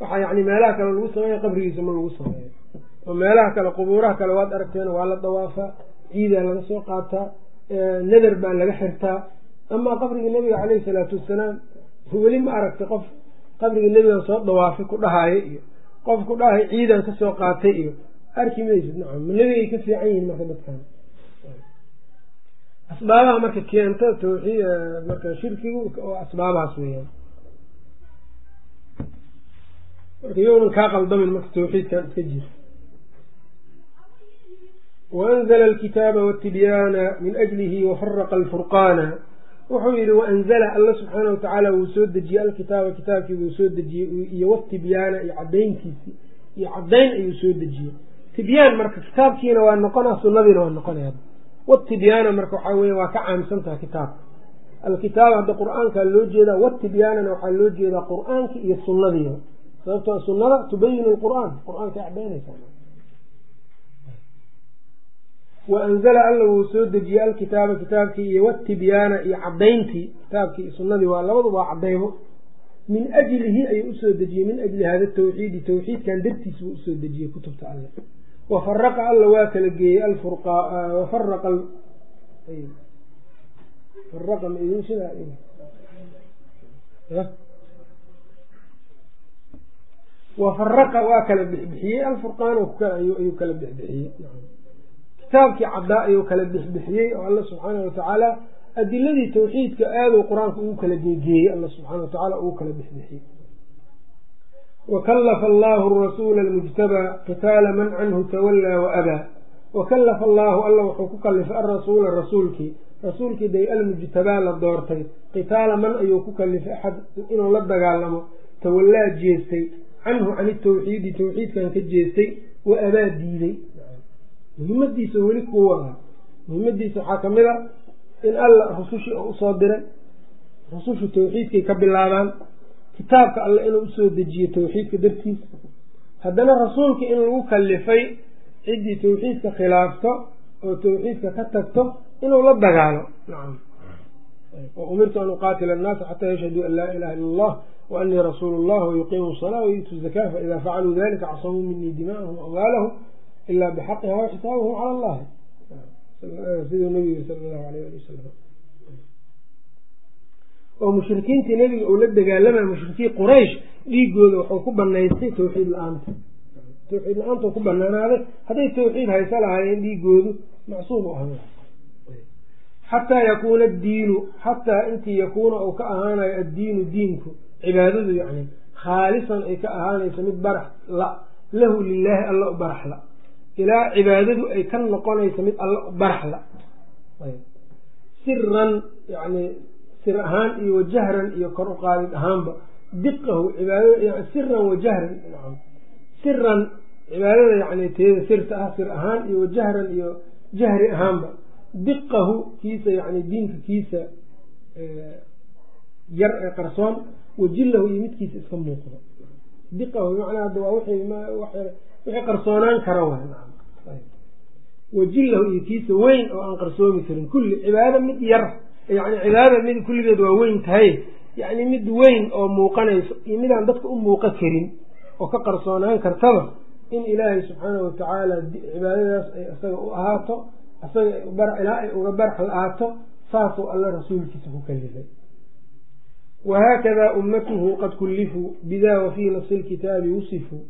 [SPEAKER 1] Waxa yani meelaha kale lagu sameeyo qabrigiisa ma lagu sameeyo. Oo meelaha kale qubuuraha kale waad aragteen waa la dawaafaa ciidaa laga soo qaataa nadar baa laga xirtaa. Amaa qabrigii nebiga caleyhi salaatu wasalaam weli ma aragtay qof qabrigii nebigan soo dawaafay ku dhahaayo iyo qof ku dhahay ciidan ka soo qaatay iyo arki maysid nacam nebigay ka fiican yihiin marka dadkan. Asbaabaha marka keenta tawxii marka shirkigu oo asbaabahaas weeyaan. Marka yownan kaa qaldamin marka tawxiidkan iska jira waanzla alkitaaba watibyaana min ajlihi wafaraqa alfurqaana wuxuu yihi waanzala alla subxaana watacaala wuu soo dejiyey alkitaaba kitaabkii wuu soo dejiyey iyo watibyaana iyo cadayntiisii iyo cadayn ayuu soo dejiyey. Tibyaan marka kitaabkiina waa noqona sunadiina waa noqonaya watibyaana marka waxaa weye waa ka caamsan taha kitaabka. Alkitaaba hadda qur'aankaa loo jeedaa watibyaanana waxaa loo jeedaa qur'aanki iyo sunadiiba sababtoo sunada tubayinu lqur'aan qur'aankay cadaynaysa waanzala alla wuu soo dejiyey alkitaaba kitaabkii iyo watibyaana iyo cadayntii kitaabkii iyo sunadii waa labaduba cadaymo min ajlihi ayuu u soo dejiyey min ajli hada tawxiidi tawxiidkan dartiis buu u soo dejiyey kutubta alle wafaraqa alla waa kala geeyey wafaraqa waa kala bixbixiyey alfurqaan ayuu kala bixbixiyey kitaabkii caddaa ayuu kala bixbixiyey oo alla subxaana watacaala adiladii tawxiidka aaduu qur'aanka ugu kala geegeeyey alla subxana watacaala ugu kala bixbixiyey. Wakallafa allahu rasuula almujtabaa qitaala man canhu tawallaa wa abaa. Wakallafa allaahu alla wuxuu ku kalifay arasuula rasuulkii. Rasuulkii day almujtabaa la doortay. Qitaala man ayuu ku kalifay axad inuu la dagaalamo. Tawallaa jeestay. Canhu can itawxiidi tawxiidkan ka jeestay. Wa abaa diiday muhimadiisa weli kuwa ah. Muhimadiisa waxaa ka mid a in alla rusushii oo u soo diray rusushu tawxiidkay ka bilaabaan kitaabka alle inuu u soo dejiyo tawxiidka dartiisa haddana rasuulka in lagu kalifay ciddii tawxiidka khilaafto oo tawxiidka ka tagto inuu la dagaalo. Wa umirtu an uqaatila annaasa xataa yashhaduu an laa ilaha illa allah wa anii rasuulu llah wayuqiimu salaa wayuutu zakaa faida facaluu dalika csamuu minii dimaahum amwaalahum ilaa bixaqiha wa xisaabuhum cala allahi siduu nabiga sala allahu alayh ali wasalam oo mushrikiintii nebiga uu la dagaalamaya mushrikiin quraysh dhiigooda wuxuu ku banaystay tawxiid la'aanta tawxiid la'aantuu ku banaanaaday hadday tawxiid haysa lahaayeen dhiigoodu macsuum u ahaa xataa yakuuna addiinu xataa intii yakuuna uu ka ahaanayo addiinu diinku cibaadadu yacni khaalisan ay ka ahaanayso mid barax la lahu lilaahi alla u barax la ilaa cibaadadu ay ka noqonayso mid alla u barax la siran yani sir ahaan iyo wajahran iyo kor u qaadid ahaanba diqahu siran wajahran siran cibaadada yani teeda sirta ah sir ahaan iyo wajahran iyo jahri ahaanba diqahu kiisa yani diinka kiisa yar ee qarsoon wajilahu iyo midkiisa iska muuqdo. Diqahu bimacnaa hadda waa wixii qarsoonaan kara waay wajilahu iyo kiisa weyn oo aan qarsoomi karin. Kulli cibaado mid yar yani cibaadada mid kulligeed waa weyn tahay. Yani mid weyn oo muuqanayso iyo midaan dadka u muuqan karin oo ka qarsoonaan kartaba in ilaahay subxaanahu watacaala cibaadadaas ay isaga u ahaato isaga ilaa ay uga barax la-aato saasuu alla rasuulkiisa ku kalifay wahaakadaa ummatuhu qad kullifuu bidaa wafii nasi lkitaabi wusifuu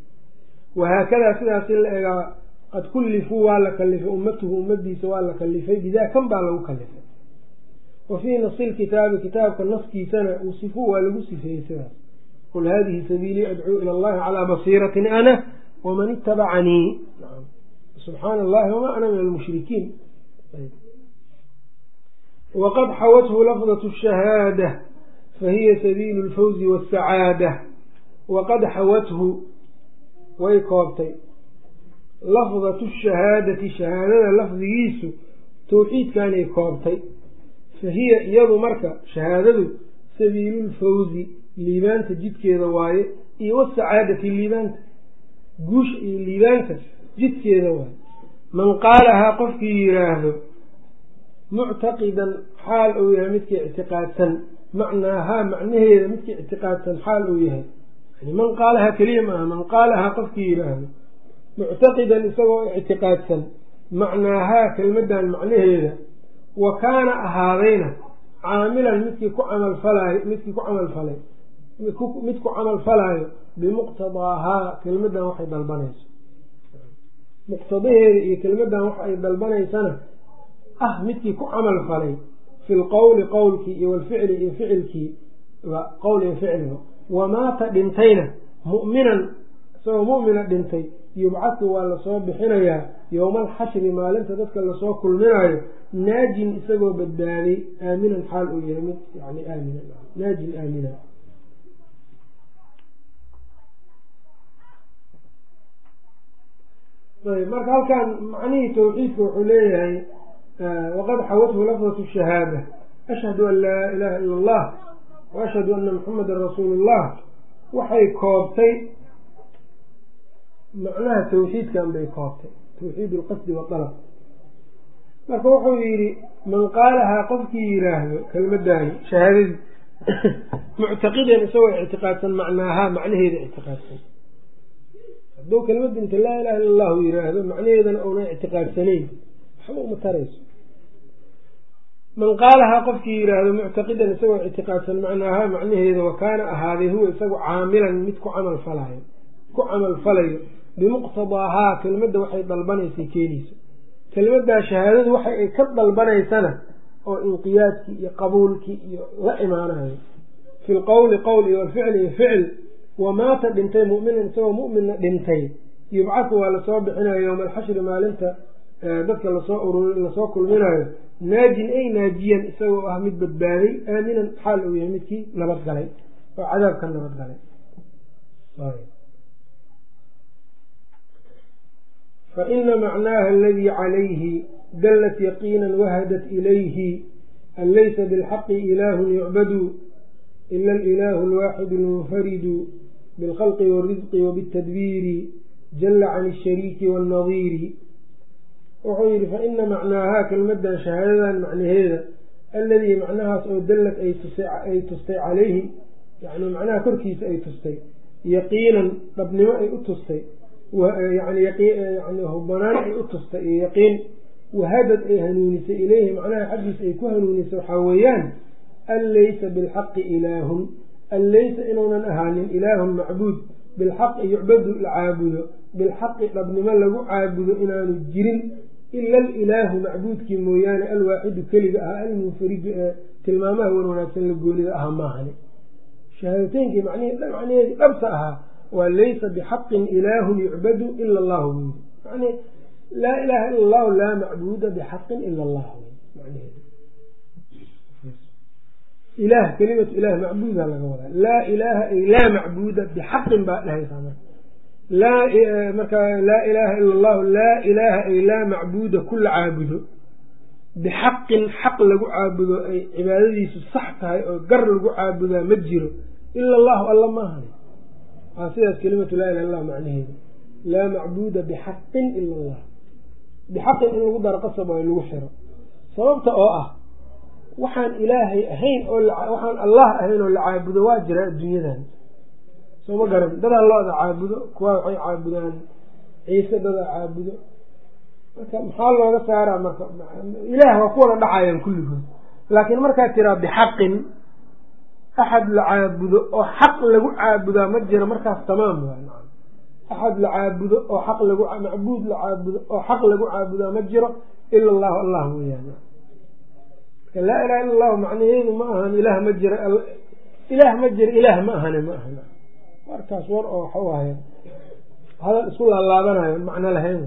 [SPEAKER 1] wahaakadaa sidaas in la egaa qad kullifuu waa la kalifay ummatuhu ummadiisa waa la kalifay bidaa kan baa lagu kalifay. Wa fii nasi lkitaabi kitaabka naskiisana wusifuu waa lagu sifeeyey sidaas. Qul hadihi sabiilii adcuu ila allahi calaa basiiratin ana waman itabacanii subxaana allahi wamaa ana min almushrikiin. Waqad xawathu lafdat shahaada fahiya sabiilu lfawzi wasacaada waqad xawathu way koobtay lafdatu shahaadati shahaadada lafdigiisu tawxiidkanay koobtay. Fa hiya iyadu marka shahaadadu sabiilulfawzi liibaanta jidkeeda waaye iyo wasacaadati liibaanta guusha iyo liibaanta jidkeeda waaye. Man qaalahaa qofkii yidhaahdo muctaqidan xaal uu yahay midkii ictiqaadsan macnaahaa macnaheeda midkii ictiqaadsan xaal uu yahay. Man qaalahaa keliya maaha man qaalahaa qofkii yidhaahdo muctaqidan isagoo ictiqaadsan macnaahaa kelmadan macnaheeda wa kaana ahaadayna caamilan midkii ku camalfalaayo midkii ku camalfalay mid ku camal falaayo bimuqtadaahaa kelmadan waxay dalbanayso. Muqtadaheeda iyo kelmadan waxa ay dalbanaysana ah midkii ku camal falay fi lqowli qowlkii iyo walficli iyo ficilkii qowl iyo ficliba wamaata dhintayna mu'minan isagoo mu'mina dhintay yubcadu waa la soo bixinayaa yowma alxashri maalinta dadka la soo kulminayo naajin isagoo badbaaday aaminan xaal uu yahay mid yani aamina naajin aamina. Ayb marka halkan macnihii tawxiidka wuxuu leeyahay waqad xawathu lafdatu shahaada ashhadu an laa ilaha ila allah wa ashhadu ana muxamadan rasuulu llah waxay koobtay macnaha tawxiidkan bay koobtay. Tawxiid lqasdi waalab marka wuxuu yidhi man qaalahaa qofkii yiraahdo kelmadaani shahaadadii muctaqidan isagoo ictiqaadsan macnaahaa macnaheeda ictiqaadsan. Hadduu kelmada inta laa ilaha illa allahu yiraahdo macnaheedana una ictiqaadsanayn. Waxba uma tarayso. Man qaalahaa qofkii yiraahdo muctaqidan isagoo ictiqaadsan macnaahaa macnaheeda wa kaana ahaaday huwa isagu caamilan mid ku camal falayo ku camal falayo bimuqtadaahaa kelmadda waxay dalbanaysay keenayso kelmaddaa shahaadadu waxa ay ka dalbanaysana oo inqiyaadkii iyo qabuulkii iyo la imaanayo fi lqowli qowl iyo walficli iyo ficil wamaata dhintay mu'minan isagoo mu'minna dhintay. Yubcaku waa la soo bixinayo yowma alxashri maalinta dadka la soo urur la soo kulminayo naajin ay naajiyan isagoo ah mid badbaaday aaminan xaal uu yahay midkii nabad galay oo cadaabka nabad galay faina macnaaha aladii calayhi dallat yaqiina wahadat ilayhi an laysa bilxaqi ilaahun yucbadu ila alilaahu alwaaxidu almunfaridu bilkhalqi warisqi wabitadbiiri jalla can ashariiki waannadiiri wuxuu yidhi faina macnaahaa kelmadan shahaadadan macnaheeda alladii macnahaas oo dallad ay tustay calayhi yani macnaha korkiisa ay tustay yaqiinan dhabnimo ay u tustay yani hubanaan ay u tustay iyo yaqiin. Wahadad ay hanuunisay ileyhi macnaha xaggiisa ay ku hanuunisay waxaa weeyaan an laysa bilxaqi ilaahun. An laysa inuunan ahaanin ilaahun macbuud. Bilxaqi yucbadu la caabudo bilxaqi dhabnimo lagu caabudo inaanu jirin. Ila alilaahu macbuudkii mooyaane alwaaxidu keliga ah almunfaridu ee tilmaamaha wan wanaagsan la goonida ahaa maahani. Shahaadateynkii macnaheedii dhabta ahaa waa laysa bixaqin ilaahun yucbadu ila allahu wy yani laa ilaha ila allahu laa macbuuda bixaqin ila allah ilaah kelimatu ilaah macbuuda laga wadaa. Laa ilaaha ay laa macbuuda bixaqin baa dhahaysaa marka. Laa marka laa ilaaha ila allahu laa ilaaha ay laa macbuuda kula caabudo. Bixaqin xaq lagu caabudo ay cibaadadiisu sax tahay oo gar lagu caabudaa ma jiro. Ila allahu alla maahan waa sidaas kelimatu laa ilaha illah macnaheedu. Laa macbuuda bixaqin ila allah bixaqin in lagu daro qasab waa in lagu xiro. Sababta oo ah waxaan ilaahay ahayn oo waxaan allah ahayn oo la caabudo waa jira adduunyadan soo ma garan dadaa lo-da caabudo kuwaa waxay caabudaan ciise dadaa caabudo. Marka maxaa looga saaraa marka ilaah waa ku wada dhacayaan kulligood. Laakiin markaad tiraa bixaqin axad la caabudo oo xaq lagu caabudaa ma jiro markaas tamaam waay axad la caabudo oo xaq lagu macbuud la caabudo oo xaq lagu caabudaa ma jiro ila allahu allah mooyaane laa ilaha illa allahu macnaheedu ma ahan ilaah ma jira ilaah ma jira ilaah ma ahane ma ahan markaas war oo waxau ahay hadal isku laalaabanayo macno lahayn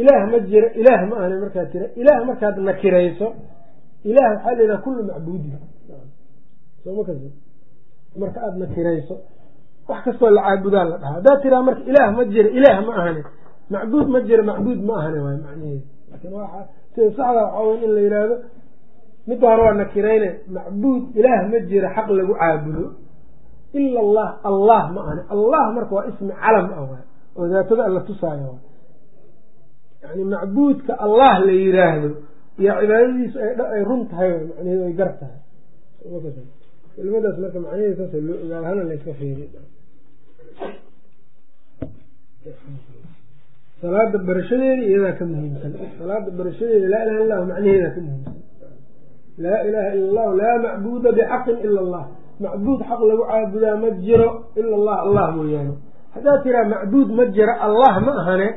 [SPEAKER 1] ilaah ma jira ilaah ma ahane markaad tira ilaah markaad nakirayso ilaah waxaa la yidhaha kullu macbuudin marka aada nakirayso wax kastoo la caabudaa la dhahaa. Haddaad tiraa marka ilaah ma jira ilaah ma ahane macbuud ma jira macbuud ma ahane waay macnaheedu laakin sida saxda waxaa weyn in la yidhaahdo midda hore waa nakirayne macbuud ilaah ma jira xaq lagu caabudo. Ila allah allah ma ahane allah marka waa ismi calam ah waay. Oo daatada alla tusaayo waay. Yani macbuudka allah la yiraahdo iyo cibaadadiisu ay run tahay waay macnaheedu ay gar tahay kelimadaas marka macnaheeda saasa loo ogaado hana layska fiiriy salaada barashadeeda iyadaa ka muhiimsan. Salaada barashadeeda laa ilaha illahu macnaheedaa ka muhiimsan. Laa ilaha ila allahu laa macbuuda bixaqin ila allah. Macbuud xaq lagu caabudaa ma jiro ila allah allah mooyaane. Haddaad tiraa macbuud ma jiro allah ma ahane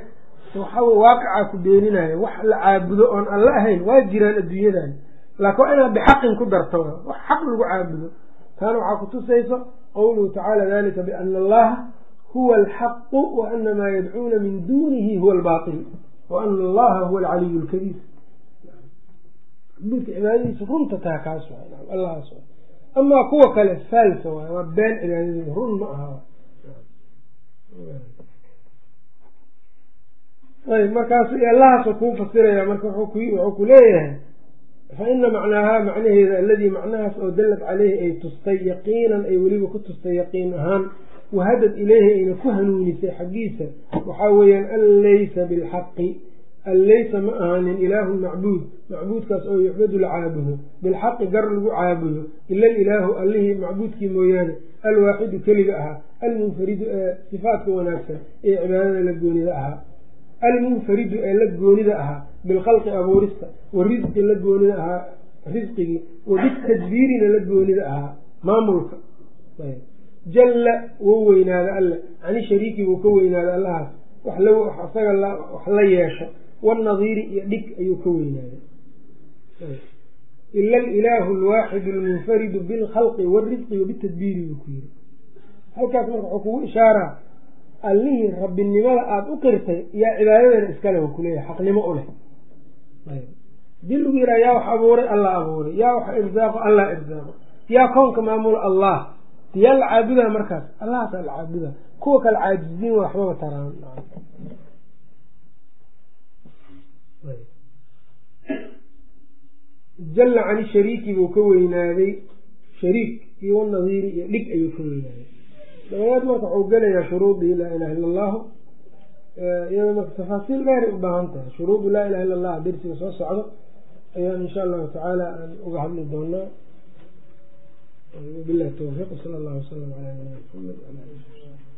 [SPEAKER 1] waxaw waaqicaa ku beeninaya wax la caabudo oon alla ahayn waa jiraan adduunyadan laakin waa inaad bixaqin ku darto. Wax xaq lagu caabudo taana waxaa kutusayso qowluhu tacaala dalika biana allaha huwa alxaqu wa ana maa yadcuuna min dunihi huwa albaatil wa ana allaha huwa alcaliyu lkabiir macbuudka cibaadadiisa runta taha kaas allahaas amaa kuwa kale faalsa waay waa been cibaadadeeda run ma aha ayb markaasu allahaasoo kuu fasiraya marka wuxuu ku leeyahay fa ina macnaahaa macnaheeda alladii macnahaas oo dallad caleyhi ay tustay yaqiinan ay weliba ku tustay yaqiin ahaan wahadad ileyhi ayna ku hanuunisay xaggiisa waxaa weeyaan an laysa bilxaqi an laysa ma ahaanin ilaahun macbuud macbuudkaas oo yucbadu la caabudo bilxaqi gar lagu caabudo ila alilaahu allihii macbuudkii mooyaane alwaaxidu keliga ahaa almunfaridu ee sifaadka wanaagsan ee cibaadada la goonida ahaa almunfaridu ee la goonida ahaa bilkhalqi abuurista warisqi la goonida ahaa risqigii wabitadbiirina la goonida ahaa maamulka. Jalla wou weynaada alle cani shariiki buu ka weynaada allahaas. Isaga wax la yeesho. Wanadiiri iyo dhig ayuu ka weynaaday. Ila alilaahu alwaaxidu almunfaridu bilkhalqi warisqi wabitadbiiri buu ku yiri halkaas marka wuxuu kugu ishaaraa allihii rabbinimada aada u qirtay yaa cibaadadana iskale kuleeyahay xaqnimo u leh haddii lagu yidhaha yaa wax abuuray allah abuuray. Yaa wax irsaaqo allah irsaaqo yaa kownka maamula allah. Yaa la caabudaa markaas. Allahaasaa la caabudaa kuwa kale caajiziin waxbaba taraan. Jalla cani shariiki buu ka weynaaday. Shariik iyo wanadiiri iyo dhig ayuu ka weynaaday. Dabadeed marka wuxuu gelayaa shuruudii laa ilaha illa allahu iyada marka tafaasiil dheeray u baahan tahay shuruudu laa ilaha illa allah dersiga soo socdo ayaan insha allahu tacaala aan uga hadli doonaa wabilahi towfiiq sala allahu wasalam calaa nabiyina maxamed